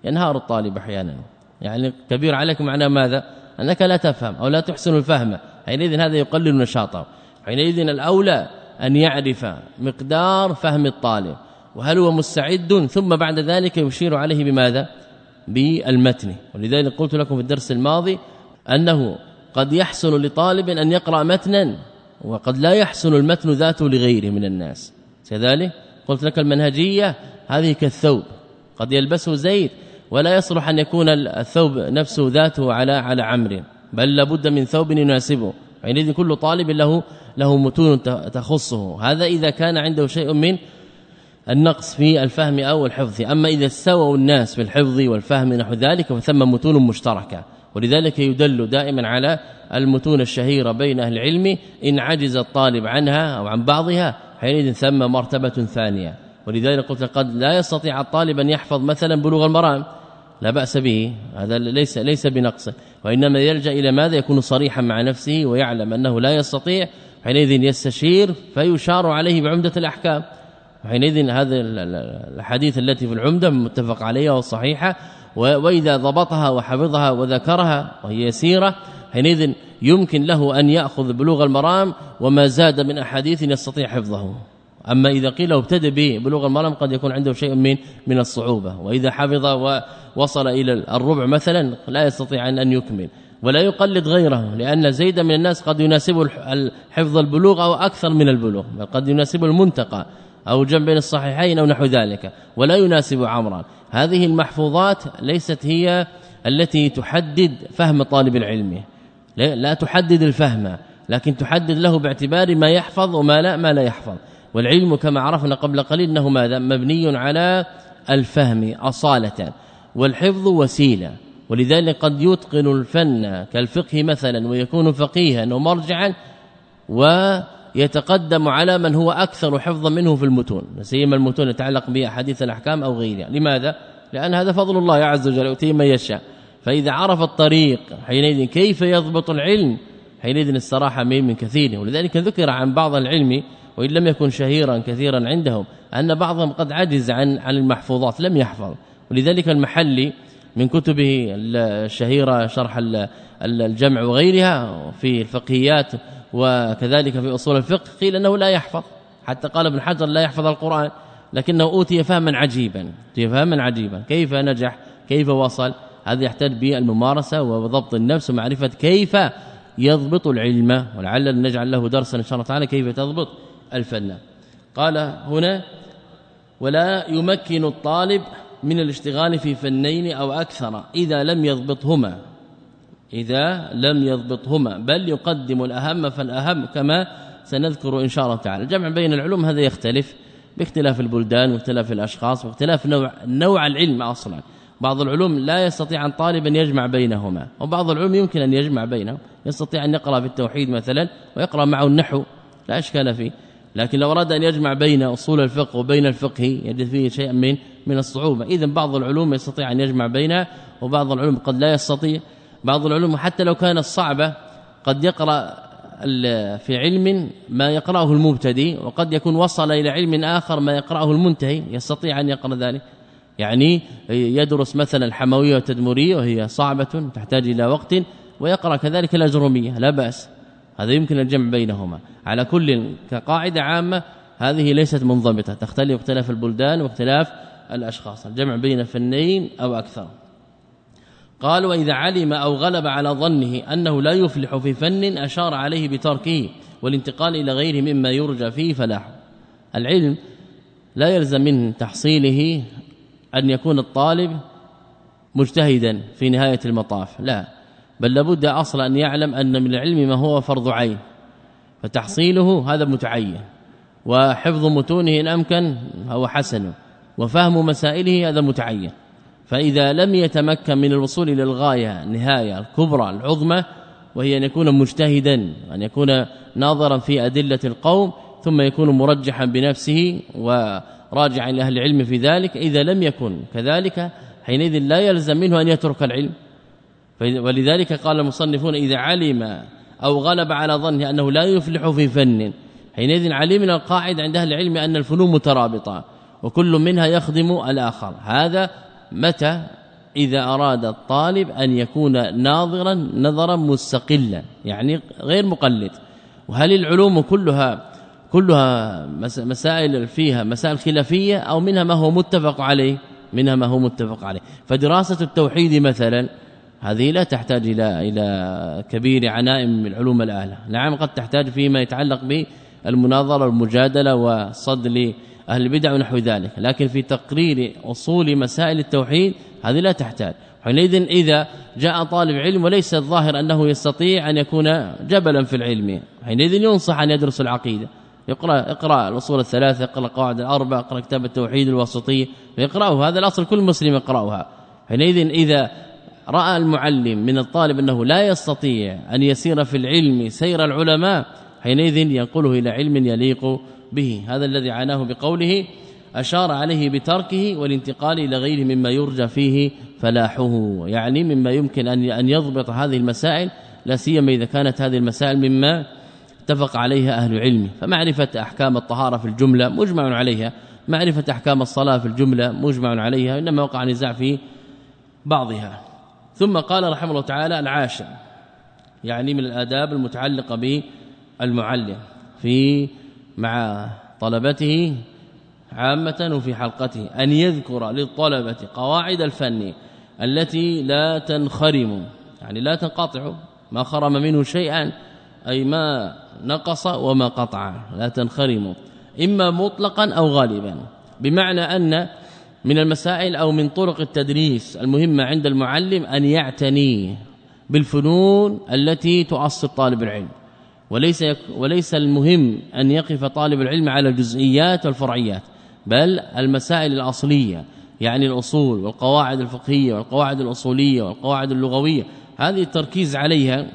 S2: ينهار الطالب أحيانا. يعني كبير عليك معناه ماذا؟ أنك لا تفهم أو لا تحسن الفهم. حينئذ هذا يقلل نشاطه. حينئذ الأولى أن يعرف مقدار فهم الطالب وهل هو مستعد؟ ثم بعد ذلك يشير عليه بماذا؟ بالمتن. ولذلك قلت لكم في الدرس الماضي أنه قد يحسن لطالب أن يقرأ متنا وقد لا يحسن المتن ذاته لغيره من الناس. كذلك قلت لك المنهجية هذه كالثوب قد يلبسه زيد ولا يصلح أن يكون الثوب نفسه ذاته على على عمر بل لابد من ثوب يناسبه. حينئذ كل طالب له له متون تخصه. هذا إذا كان عنده شيء من النقص في الفهم أو الحفظ. أما إذا استووا الناس في الحفظ والفهم نحو ذلك فثم متون مشتركة. ولذلك يدل دائما على المتون الشهيرة بين أهل العلم إن عجز الطالب عنها أو عن بعضها حينئذ ثم مرتبة ثانية. ولذلك قلت قد لا يستطيع الطالب أن يحفظ مثلا بلوغ المرام. لا بأس به. هذا ليس ليس بنقص. وإنما يلجأ إلى ماذا؟ يكون صريحا مع نفسه ويعلم أنه لا يستطيع حينئذ يستشير فيشار عليه بعمدة الأحكام. وحينئذ هذا الحديث التي في العمدة متفق عليها والصحيحه وإذا ضبطها وحفظها وذكرها وهي يسيرة حينئذ يمكن له أن يأخذ بلوغ المرام وما زاد من أحاديث يستطيع حفظه. أما إذا قيل ابتدى ببلوغ المرام قد يكون عنده شيء من من الصعوبة. وإذا حفظ ووصل إلى الربع مثلا لا يستطيع أن يكمل. ولا يقلد غيره لأن زيد من الناس قد يناسبه حفظ البلوغ أو أكثر من البلوغ بل قد يناسبه المنتقى أو جنب بين الصحيحين أو نحو ذلك ولا يناسب عمرا. هذه المحفوظات ليست هي التي تحدد فهم طالب العلم. لا تحدد الفهم لكن تحدد له باعتبار ما يحفظ وما لا ما لا يحفظ. والعلم كما عرفنا قبل قليل إنه ماذا؟ مبني على الفهم أصالة والحفظ وسيلة. ولذلك قد يتقن الفن كالفقه مثلا ويكون فقيها ومرجعا ويتقدم على من هو أكثر حفظا منه في المتون. سيما المتون يتعلق بأحاديث الأحكام أو غيرها. لماذا؟ لأن هذا فضل الله عز وجل يؤتيه من يشاء. فإذا عرف الطريق حينئذ كيف يضبط العلم حينئذ الصراحة من كثير. ولذلك ذكر عن بعض العلم وإن لم يكن شهيرا كثيرا عندهم أن بعضهم قد عجز عن عن المحفوظات لم يحفظ. ولذلك المحلي من كتبه الشهيرة شرح الجمع وغيرها في الفقهيات وكذلك في أصول الفقه قيل أنه لا يحفظ. حتى قال ابن حجر لا يحفظ القرآن لكنه أوتي فهما عجيبا أوتي فهما عجيبا. كيف نجح؟ كيف وصل؟ هذا يحتاج بالممارسة وضبط النفس ومعرفة كيف يضبط العلم. ولعل نجعل له درسا إن شاء الله تعالى كيف تضبط. الفن قال هنا ولا يمكن الطالب من الاشتغال في فنين أو أكثر إذا لم يضبطهما. إذا لم يضبطهما بل يقدم الأهم فالأهم كما سنذكر إن شاء الله تعالى. الجمع بين العلوم هذا يختلف باختلاف البلدان واختلاف الأشخاص واختلاف نوع نوع العلم أصلا. بعض العلوم لا يستطيع أن طالب ان يجمع بينهما وبعض العلوم يمكن أن يجمع بينهم. يستطيع أن يقرأ في التوحيد مثلا ويقرأ معه النحو لا إشكال فيه. لكن لو أراد أن يجمع بين أصول الفقه وبين الفقه يجد فيه شيء من من الصعوبة. اذا بعض العلوم يستطيع أن يجمع بينها وبعض العلوم قد لا يستطيع. بعض العلوم حتى لو كانت صعبة قد يقرأ في علم ما يقرأه المبتدئ وقد يكون وصل إلى علم آخر ما يقرأه المنتهي يستطيع أن يقرأ ذلك. يعني يدرس مثلا الحموية والتدمريه وهي صعبة تحتاج إلى وقت ويقرأ كذلك الأجرمية لا بأس. هذا يمكن الجمع بينهما. على كل كقاعدة عامة هذه ليست منضبطة تختلف اختلاف البلدان واختلاف الأشخاص الجمع بين فنين أو أكثر. قال وإذا علم أو غلب على ظنه أنه لا يفلح في فن أشار عليه بتركه والانتقال إلى غيره مما يرجى فيه فلاح. العلم لا يلزم من تحصيله أن يكون الطالب مجتهدا في نهاية المطاف لا. بل لابد أصلا أن يعلم أن من العلم ما هو فرض عين فتحصيله هذا متعين وحفظ متونه إن أمكن هو حسن وفهم مسائله هذا متعين. فإذا لم يتمكن من الوصول إلى الغاية النهاية الكبرى العظمى وهي أن يكون مجتهدا أن يكون ناظرا في أدلة القوم ثم يكون مرجحا بنفسه وراجعا لأهل العلم في ذلك إذا لم يكن كذلك حينئذ لا يلزم منه أن يترك العلم. ولذلك قال المصنفون إذا علم أو غلب على ظنه أنه لا يفلح في فن حينئذ علمنا القاعد عند أهل العلم أن الفنون مترابطة وكل منها يخدم الآخر. هذا متى؟ إذا أراد الطالب أن يكون ناظرا نظرا مستقلا يعني غير مقلد. وهل العلوم كلها كلها مسائل فيها مسائل خلافية أو منها ما هو متفق عليه؟ منها ما هو متفق عليه. فدراسة التوحيد مثلا هذه لا تحتاج إلى إلى كبير عناء من العلوم الاعلى نعم قد تحتاج فيما يتعلق بالمناظرة والمجادلة وصد أهل البدع ونحو ذلك. لكن في تقرير أصول مسائل التوحيد هذه لا تحتاج. حينئذ إذا جاء طالب علم وليس الظاهر أنه يستطيع أن يكون جبلا في العلم حينئذ ينصح أن يدرس العقيدة. يقرأ اقرأ الأصول الثلاثة اقرأ القواعد الأربع اقرأ كتاب التوحيد الوسطيه يقراه هذا الأصل كل مسلم يقرأها. حينئذ إذا رأى المعلم من الطالب أنه لا يستطيع أن يسير في العلم سير العلماء حينئذ ينقله إلى علم يليق به. هذا الذي عناه بقوله أشار عليه بتركه والانتقال إلى غيره مما يرجى فيه فلاحه. يعني مما يمكن ان أن يضبط هذه المسائل لا سيما إذا كانت هذه المسائل مما اتفق عليها أهل العلم. فمعرفة أحكام الطهارة في الجملة مجمع عليها. معرفة أحكام الصلاة في الجملة مجمع عليها انما وقع نزاع في بعضها. ثم قال رحمه الله تعالى العاشر يعني من الآداب المتعلقة بالمعلم في مع طلبته عامة وفي حلقته أن يذكر للطلبة قواعد الفن التي لا تنخرم يعني لا تنقطع ما خرم منه شيئا أي ما نقص وما قطع لا تنخرم إما مطلقا أو غالبا بمعنى أن من المسائل أو من طرق التدريس المهمة عند المعلم أن يعتني بالفنون التي تؤصل طالب العلم. وليس وليس المهم أن يقف طالب العلم على الجزئيات والفرعيات بل المسائل الأصلية يعني الأصول والقواعد الفقهية والقواعد الأصولية والقواعد اللغوية. هذه التركيز عليها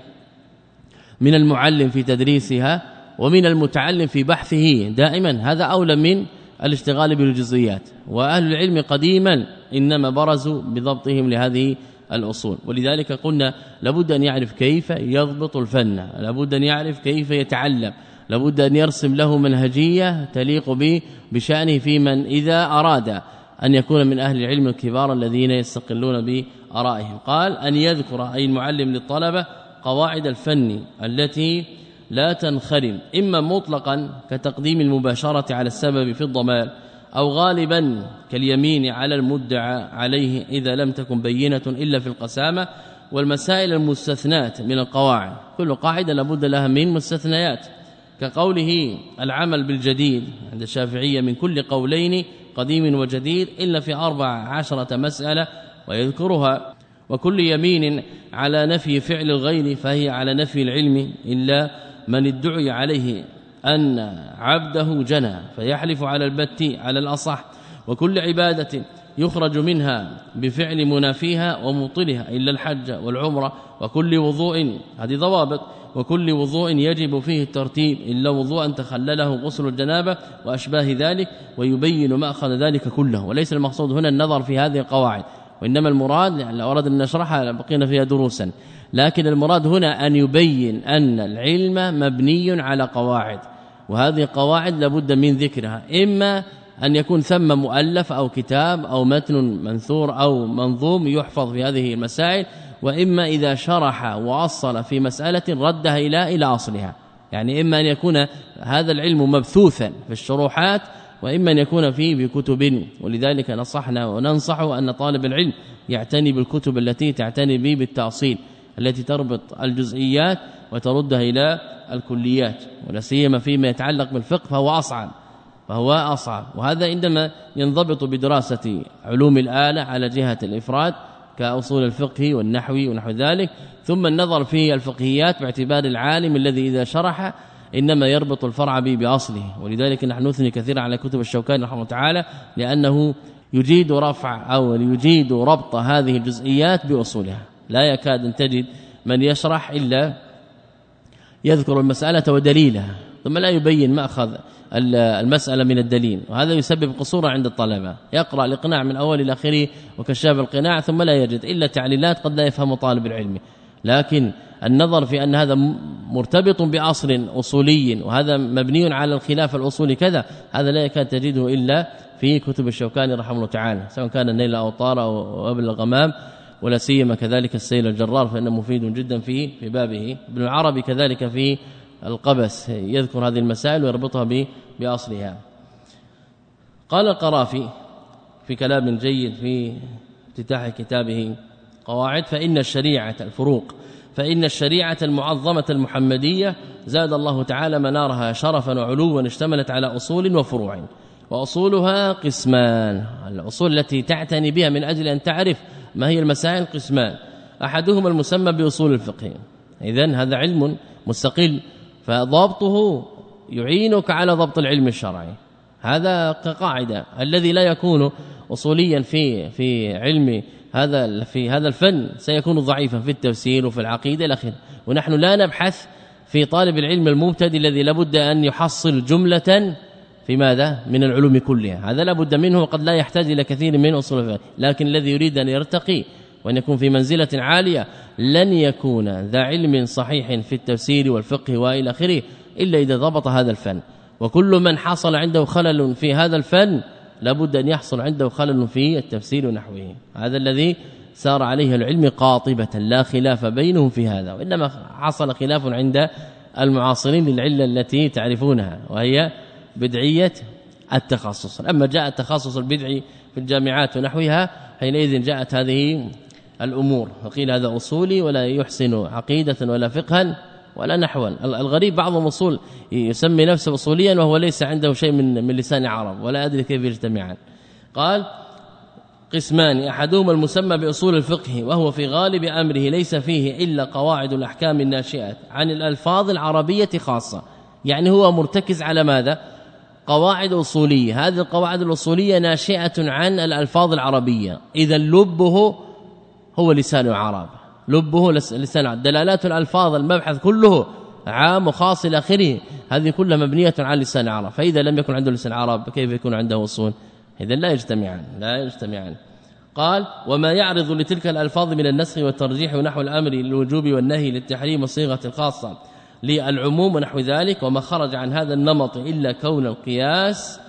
S2: من المعلم في تدريسها ومن المتعلم في بحثه دائما. هذا أولى من الاشتغال بالجزئيات وأهل العلم قديما إنما برزوا بضبطهم لهذه الأصول. ولذلك قلنا لابد أن يعرف كيف يضبط الفن لابد أن يعرف كيف يتعلم لابد أن يرسم له منهجية تليق به بشأنه في من إذا أراد أن يكون من أهل العلم الكبار الذين يستقلون بآرائهم. قال أن يذكر أي المعلم للطلبة قواعد الفن التي لا تنخرم إما مطلقا كتقديم المباشرة على السبب في الضمان أو غالبا كاليمين على المدعى عليه إذا لم تكن بينة إلا في القسامة والمسائل المستثنات من القواعد. كل قاعدة لابد لها من مستثنيات. كقوله العمل بالجديد عند الشافعية من كل قولين قديم وجديد إلا في أربع عشرة مسألة ويذكرها. وكل يمين على نفي فعل الغير فهي على نفي العلم إلا من ادعي عليه أن عبده جنى فيحلف على البت على الأصح وكل عبادة يخرج منها بفعل منافيها ومبطلها إلا الحج والعمرة وكل وضوء هذه ضوابط وكل وضوء يجب فيه الترتيب إلا وضوءا تخلله غسل الجنابة وأشباه ذلك ويبين ما أخذ ذلك كله. وليس المقصود هنا النظر في هذه القواعد وإنما المراد لو اراد أن نشرحها بقينا فيها دروسا. لكن المراد هنا أن يبين أن العلم مبني على قواعد وهذه قواعد لابد من ذكرها إما أن يكون ثم مؤلف أو كتاب أو متن منثور أو منظوم يحفظ في هذه المسائل وإما إذا شرح وأصل في مسألة ردها إلى إلى أصلها يعني إما أن يكون هذا العلم مبثوثا في الشروحات وإما أن يكون فيه بكتب ولذلك نصحنا وننصح أن طالب العلم يعتني بالكتب التي تعتني به بالتأصيل. التي تربط الجزئيات وتردها إلى الكليات ولا سيما فيما يتعلق بالفقه فهو أصعب فهو أصعب. وهذا عندما ينضبط بدراسة علوم الآلة على جهة الإفراد كأصول الفقه والنحو ونحو ذلك ثم النظر في الفقهيات باعتبار العالم الذي إذا شرح إنما يربط الفرع به بأصله. ولذلك نحن نثني كثيرا على كتب الشوكاني رحمه الله تعالى لأنه يجيد رفع أو يجيد ربط هذه الجزئيات بأصولها. لا يكاد أن تجد من يشرح إلا يذكر المسألة ودليلها ثم لا يبين مأخذ المسألة من الدليل وهذا يسبب قصورا عند الطلبة يقرأ الإقناع من أول إلى آخره وكشاف القناع ثم لا يجد إلا تعليلات قد لا يفهم طالب العلم لكن النظر في أن هذا مرتبط بأصل أصولي وهذا مبني على الخلاف الأصولي كذا هذا لا يكاد تجده إلا في كتب الشوكاني رحمه الله تعالى سواء كان النيل الاوطار أو ابن الغمام ولا سيما كذلك السيل الجرار فإنه مفيد جدا في في بابه. ابن العربي كذلك في القبس يذكر هذه المسائل ويربطها بأصلها. قال القرافي في كلام جيد في افتتاح كتابه قواعد فإن الشريعة الفروق فإن الشريعة المعظمة المحمدية زاد الله تعالى منارها شرفا وعلوا اشتملت على أصول وفروع وأصولها قسمان الأصول التي تعتني بها من أجل أن تعرف ما هي المسائل؟ قسمان. أحدهما المسمى بأصول الفقه. إذن هذا علم مستقل فضبطه يعينك على ضبط العلم الشرعي. هذا كقاعدة. الذي لا يكون اصوليا في في علم هذا في هذا الفن سيكون ضعيفا في التفسير وفي العقيدة إلى آخره. ونحن لا نبحث في طالب العلم المبتدئ الذي لابد أن يحصل جملة في ماذا؟ من العلوم كلها. هذا لابد منه وقد لا يحتاج إلى كثير من أصول لكن الذي يريد أن يرتقي وأن يكون في منزلة عالية لن يكون ذا علم صحيح في التفسير والفقه وإلى آخره إلا إذا ضبط هذا الفن. وكل من حصل عنده خلل في هذا الفن لابد أن يحصل عنده خلل في التفسير ونحوه هذا الذي سار عليه العلم قاطبة لا خلاف بينهم في هذا وإنما حصل خلاف عند المعاصرين للعلة التي تعرفونها وهي بدعية التخصص. اما جاء التخصص البدعي في الجامعات ونحوها حينئذ جاءت هذه الأمور. وقيل هذا أصولي ولا يحسن عقيدة ولا فقها ولا نحوا. الغريب بعض الأصول يسمي نفسه أصوليا وهو ليس عنده شيء من من لسان عرب ولا أدري كيف يجتمعان. قال قسمان أحدهما المسمى بأصول الفقه وهو في غالب أمره ليس فيه إلا قواعد الأحكام الناشئة عن الألفاظ العربية خاصة. يعني هو مرتكز على ماذا؟ قواعد أصولية. هذه القواعد الأصولية ناشئة عن الألفاظ العربية. إذا لبه هو لسان العرب. لبه لسان دلالات الألفاظ المبحث كله عام وخاص إلى آخره. هذه كلها مبنية على لسان العرب. فإذا لم يكن عنده لسان العرب كيف يكون عنده أصول؟ إذا لا يجتمعان. لا يجتمعان. قال وما يعرض لتلك الألفاظ من النسخ والترجيح ونحو الأمر للوجوب والنهي للتحريم والصيغة الخاصة للعموم ونحو ذلك وما خرج عن هذا النمط إلا كون القياس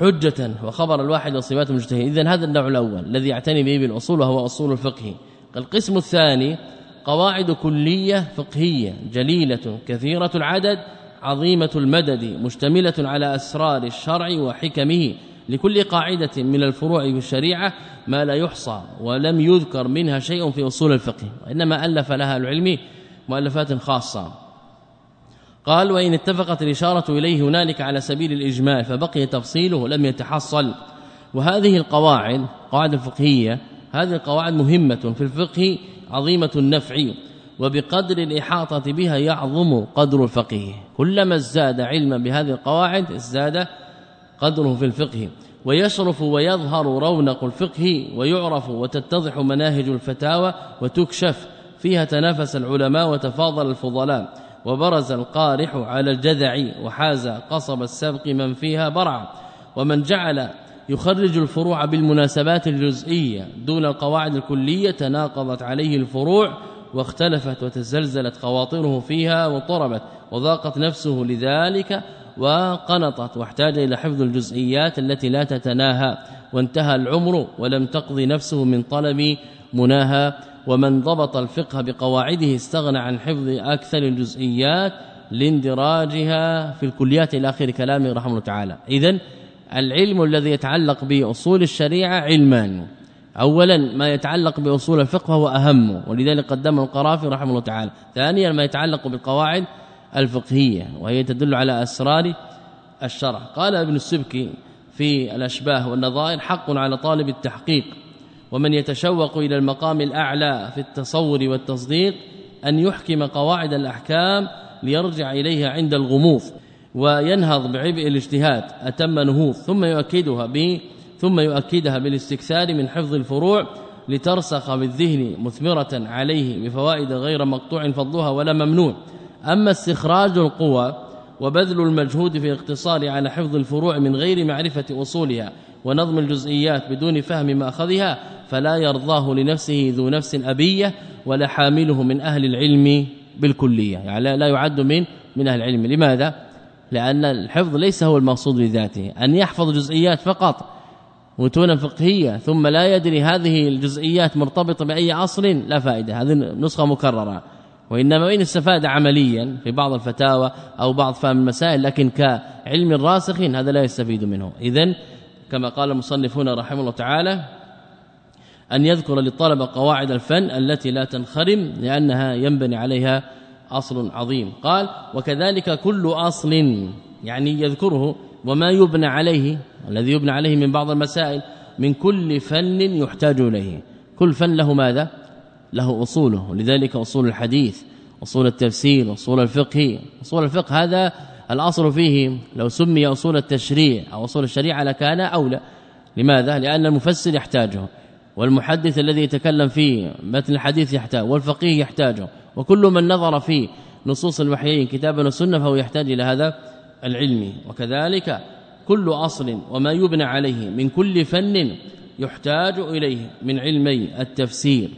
S2: حجة وخبر الواحد وصفات المجتهد اذا هذا النوع الأول الذي يعتني به بالأصول وهو أصول الفقه. القسم الثاني قواعد كلية فقهية جليلة كثيرة العدد عظيمة المدد مشتملة على أسرار الشرع وحكمه. لكل قاعدة من الفروع في الشريعة ما لا يحصى ولم يذكر منها شيء في أصول الفقه وإنما ألف لها العلم مؤلفات خاصة. قال وإن اتفقت الإشارة إليه هنالك على سبيل الإجمال فبقي تفصيله لم يتحصل. وهذه القواعد قواعد الفقهية هذه القواعد مهمة في الفقه عظيمة النفع وبقدر الإحاطة بها يعظم قدر الفقيه. كلما ازداد علما بهذه القواعد ازداد قدره في الفقه ويشرف ويظهر رونق الفقه ويعرف وتتضح مناهج الفتاوى وتكشف فيها تنافس العلماء وتفاضل الفضلاء. وبرز القارح على الجذع وحاز قصب السبق من فيها برع. ومن جعل يخرج الفروع بالمناسبات الجزئية دون القواعد الكلية تناقضت عليه الفروع واختلفت وتزلزلت خواطره فيها وطربت وضاقت نفسه لذلك وقنطت واحتاج إلى حفظ الجزئيات التي لا تتناهى. وانتهى العمر ولم تقضي نفسه من طلب مناها ومن ضبط الفقه بقواعده استغنى عن حفظ أكثر الجزئيات لاندراجها في الكليات إلى اخر كلامه رحمه الله تعالى. اذا العلم الذي يتعلق بأصول الشريعة علمان. اولا ما يتعلق بأصول الفقه هو أهم ولذلك قدمه القرافي رحمه الله تعالى. ثانيا ما يتعلق بالقواعد الفقهية وهي تدل على أسرار الشرع. قال ابن السبكي في الأشباه والنظائر حق على طالب التحقيق. ومن يتشوق إلى المقام الأعلى في التصور والتصديق أن يحكم قواعد الأحكام ليرجع إليها عند الغموض وينهض بعبء الاجتهاد أتم نهوض ثم يؤكدها ب ثم يؤكدها بالاستكثار من حفظ الفروع لترسخ بالذهن مثمرة عليه بفوائد غير مقطوع فضلها ولا ممنوع. أما استخراج القوى وبذل المجهود في الاقتصار على حفظ الفروع من غير معرفة أصولها ونظم الجزئيات بدون فهم ماخذها فلا يرضاه لنفسه ذو نفس أبية ولا حامله من أهل العلم بالكلية. يعني لا يعد من من أهل العلم. لماذا؟ لأن الحفظ ليس هو المقصود لذاته أن يحفظ جزئيات فقط متونا فقهية ثم لا يدري هذه الجزئيات مرتبطة بأي أصل لا فائدة. هذه نسخة مكررة. وإنما وإن استفاد عمليا في بعض الفتاوى أو بعض فهم المسائل لكن كعلم الراسخ هذا لا يستفيد منه. إذن كما قال المصنفون رحمه الله تعالى أن يذكر للطلبة قواعد الفن التي لا تنخرم لأنها ينبني عليها أصل عظيم. قال وكذلك كل أصل يعني يذكره وما يبنى عليه الذي يبنى عليه من بعض المسائل من كل فن يحتاج إليه. كل فن له ماذا؟ له أصوله. لذلك أصول الحديث أصول التفسير أصول الفقه أصول الفقه هذا الأصل فيه لو سمي أصول التشريع أو أصول الشريعة لكان أولى. لماذا؟ لأن المفسر يحتاجه والمحدث الذي يتكلم في متن الحديث يحتاج والفقيه يحتاجه وكل من نظر في نصوص الوحيين كتابا وسنة فهو يحتاج إلى هذا العلم. وكذلك كل أصل وما يبنى عليه من كل فن يحتاج إليه من علمي التفسير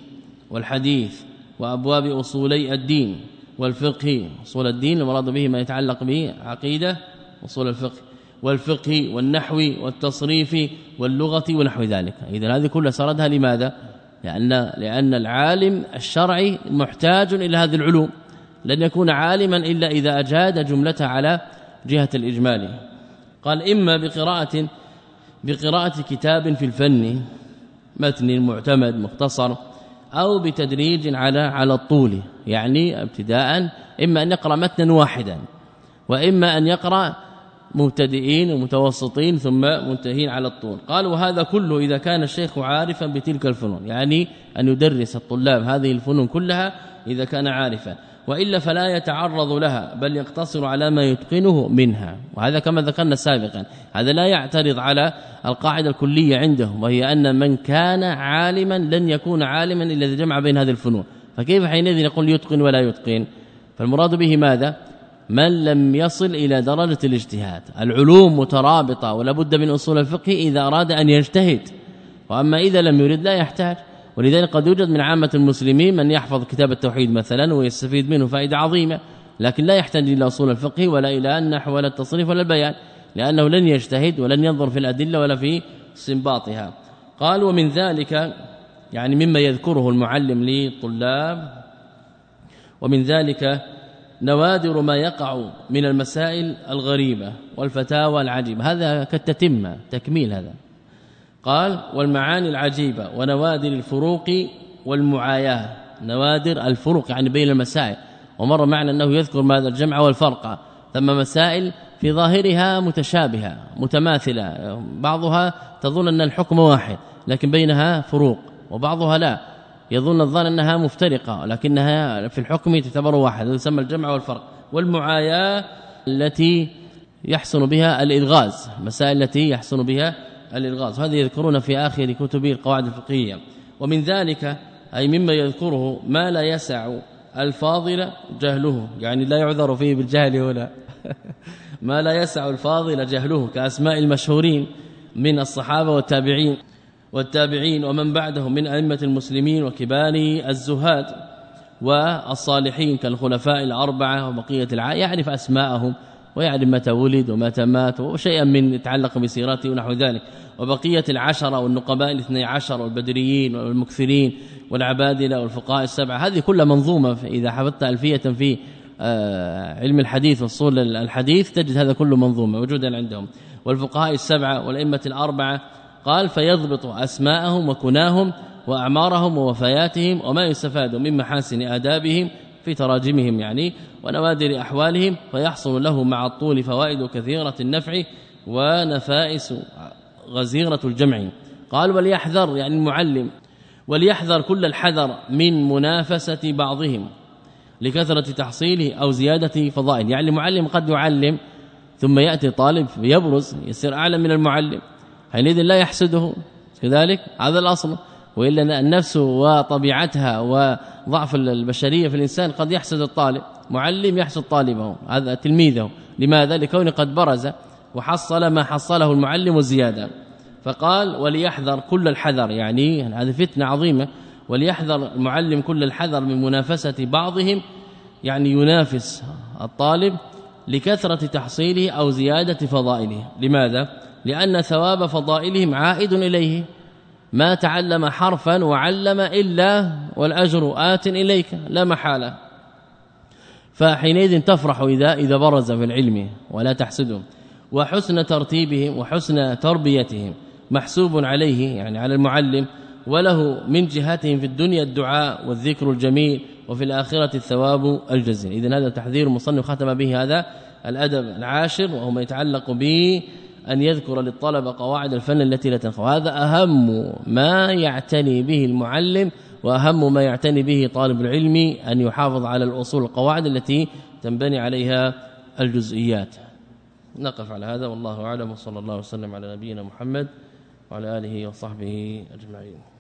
S2: والحديث وأبواب أصولي الدين. والفقه أصول الدين المراد به ما يتعلق به عقيدة أصول الفقه والفقه والنحو والتصريف واللغة ونحو ذلك. اذا هذه كلها سردها لماذا؟ لأن لأن العالم الشرعي محتاج إلى هذه العلوم. لن يكون عالما إلا إذا أجاد جملتها على جهة الإجمال. قال إما بقراءة بقراءة كتاب في الفن متن معتمد مختصر أو بتدريج على على الطول يعني ابتداء إما أن يقرأ متنا واحدا وإما أن يقرأ مبتدئين ومتوسطين ثم منتهين على الطول. قال وهذا كله إذا كان الشيخ عارفا بتلك الفنون يعني أن يدرس الطلاب هذه الفنون كلها إذا كان عارفا. وإلا فلا يتعرض لها بل يقتصر على ما يتقنه منها. وهذا كما ذكرنا سابقا هذا لا يعترض على القاعدة الكلية عندهم وهي أن من كان عالما لن يكون عالما إلا إذا جمع بين هذه الفنون. فكيف حينئذ يقول يتقن ولا يتقن؟ فالمراد به ماذا؟ من لم يصل إلى درجة الاجتهاد. العلوم مترابطة ولا بد من أصول الفقه إذا أراد أن يجتهد. وأما إذا لم يرد لا يحتاج. ولذلك قد يوجد من عامة المسلمين من يحفظ كتاب التوحيد مثلا ويستفيد منه فائدة عظيمة لكن لا يحتاج إلى أصول الفقه ولا إلى النحو ولا التصريف ولا البيان لأنه لن يجتهد ولن ينظر في الأدلة ولا في استنباطها. قال ومن ذلك يعني مما يذكره المعلم للطلاب ومن ذلك نوادر ما يقع من المسائل الغريبة والفتاوى العجيبة. هذا كالتتمة تكميل هذا. قال والمعاني العجيبة ونوادر الفروق والمعاياة. نوادر الفروق يعني بين المسائل. ومر معنا أنه يذكر ماذا؟ الجمع والفرق. ثم مسائل في ظاهرها متشابهة متماثلة. بعضها تظن أن الحكم واحد لكن بينها فروق وبعضها لا. يظن الظن أنها مفترقة لكنها في الحكم تعتبر واحد. يسمى الجمع والفرق. والمعاياة التي يحسن بها الإلغاز مسائل التي يحسن بها الالغاز هذه يذكرون في آخر كتب القواعد الفقهية. ومن ذلك أي مما يذكره ما لا يسع الفاضل جهله. يعني لا يعذر فيه بالجهل ولا ما لا يسع الفاضل جهله كأسماء المشهورين من الصحابة والتابعين. والتابعين ومن بعدهم من أئمة المسلمين وكبار الزهاد والصالحين كالخلفاء الأربعة وبقية العائلة يعرف أسماءهم. ويعلم متى ولد ومتى مات وشيئا من يتعلق بسيرته ونحو ذلك. وبقية العشرة والنقباء الاثني عشر والبدريين والمكثرين والعبادلة والفقهاء السبعة هذه كلها منظومة إذا حفظت ألفية في آه، علم الحديث والصول الحديث تجد هذا كله منظومة موجودا عندهم. والفقهاء السبعة والأئمة الأربعة قال فيضبط أسماءهم وكناهم وأعمارهم ووفياتهم وما يستفاد من محاسن آدابهم في تراجمهم يعني ونوادر أحوالهم فيحصل له مع الطول فوائد كثيرة النفع ونفائس غزيرة الجمع. قال وليحذر يعني المعلم وليحذر كل الحذر من منافسة بعضهم لكثرة تحصيله أو زيادة فضائل يعني المعلم قد يعلم ثم يأتي طالب يبرز يصير أعلى من المعلم حينئذ لا يحسده. كذلك هذا الأصل. وإلا النفس وطبيعتها وضعف البشرية في الإنسان قد يحسد الطالب معلم يحسد طالبه هذا تلميذه لماذا؟ لكونه قد برز وحصل ما حصله المعلم زيادة. فقال وليحذر كل الحذر يعني هذه فتنة عظيمة. وليحذر المعلم كل الحذر من منافسة بعضهم يعني ينافس الطالب لكثرة تحصيله أو زيادة فضائله. لماذا؟ لأن ثواب فضائلهم عائد إليه. ما تعلم حرفا وعلم إلا والأجر آت إليك لا محالة. فحينئذ تفرح إذا إذا برز في العلم ولا تحسدهم وحسن ترتيبهم وحسن تربيتهم محسوب عليه يعني على المعلم. وله من جهتهم في الدنيا الدعاء والذكر الجميل وفي الآخرة الثواب الجزيل. اذا هذا تحذير المصنف ختم به هذا الأدب العاشر وهو ما يتعلق به أن يذكر للطلبة قواعد الفن التي لا تنخ وهذا أهم ما يعتني به المعلم وأهم ما يعتني به طالب العلم أن يحافظ على الأصول القواعد التي تنبني عليها الجزئيات. نقف على هذا والله أعلم وصلى الله وسلم على نبينا محمد وعلى آله وصحبه أجمعين.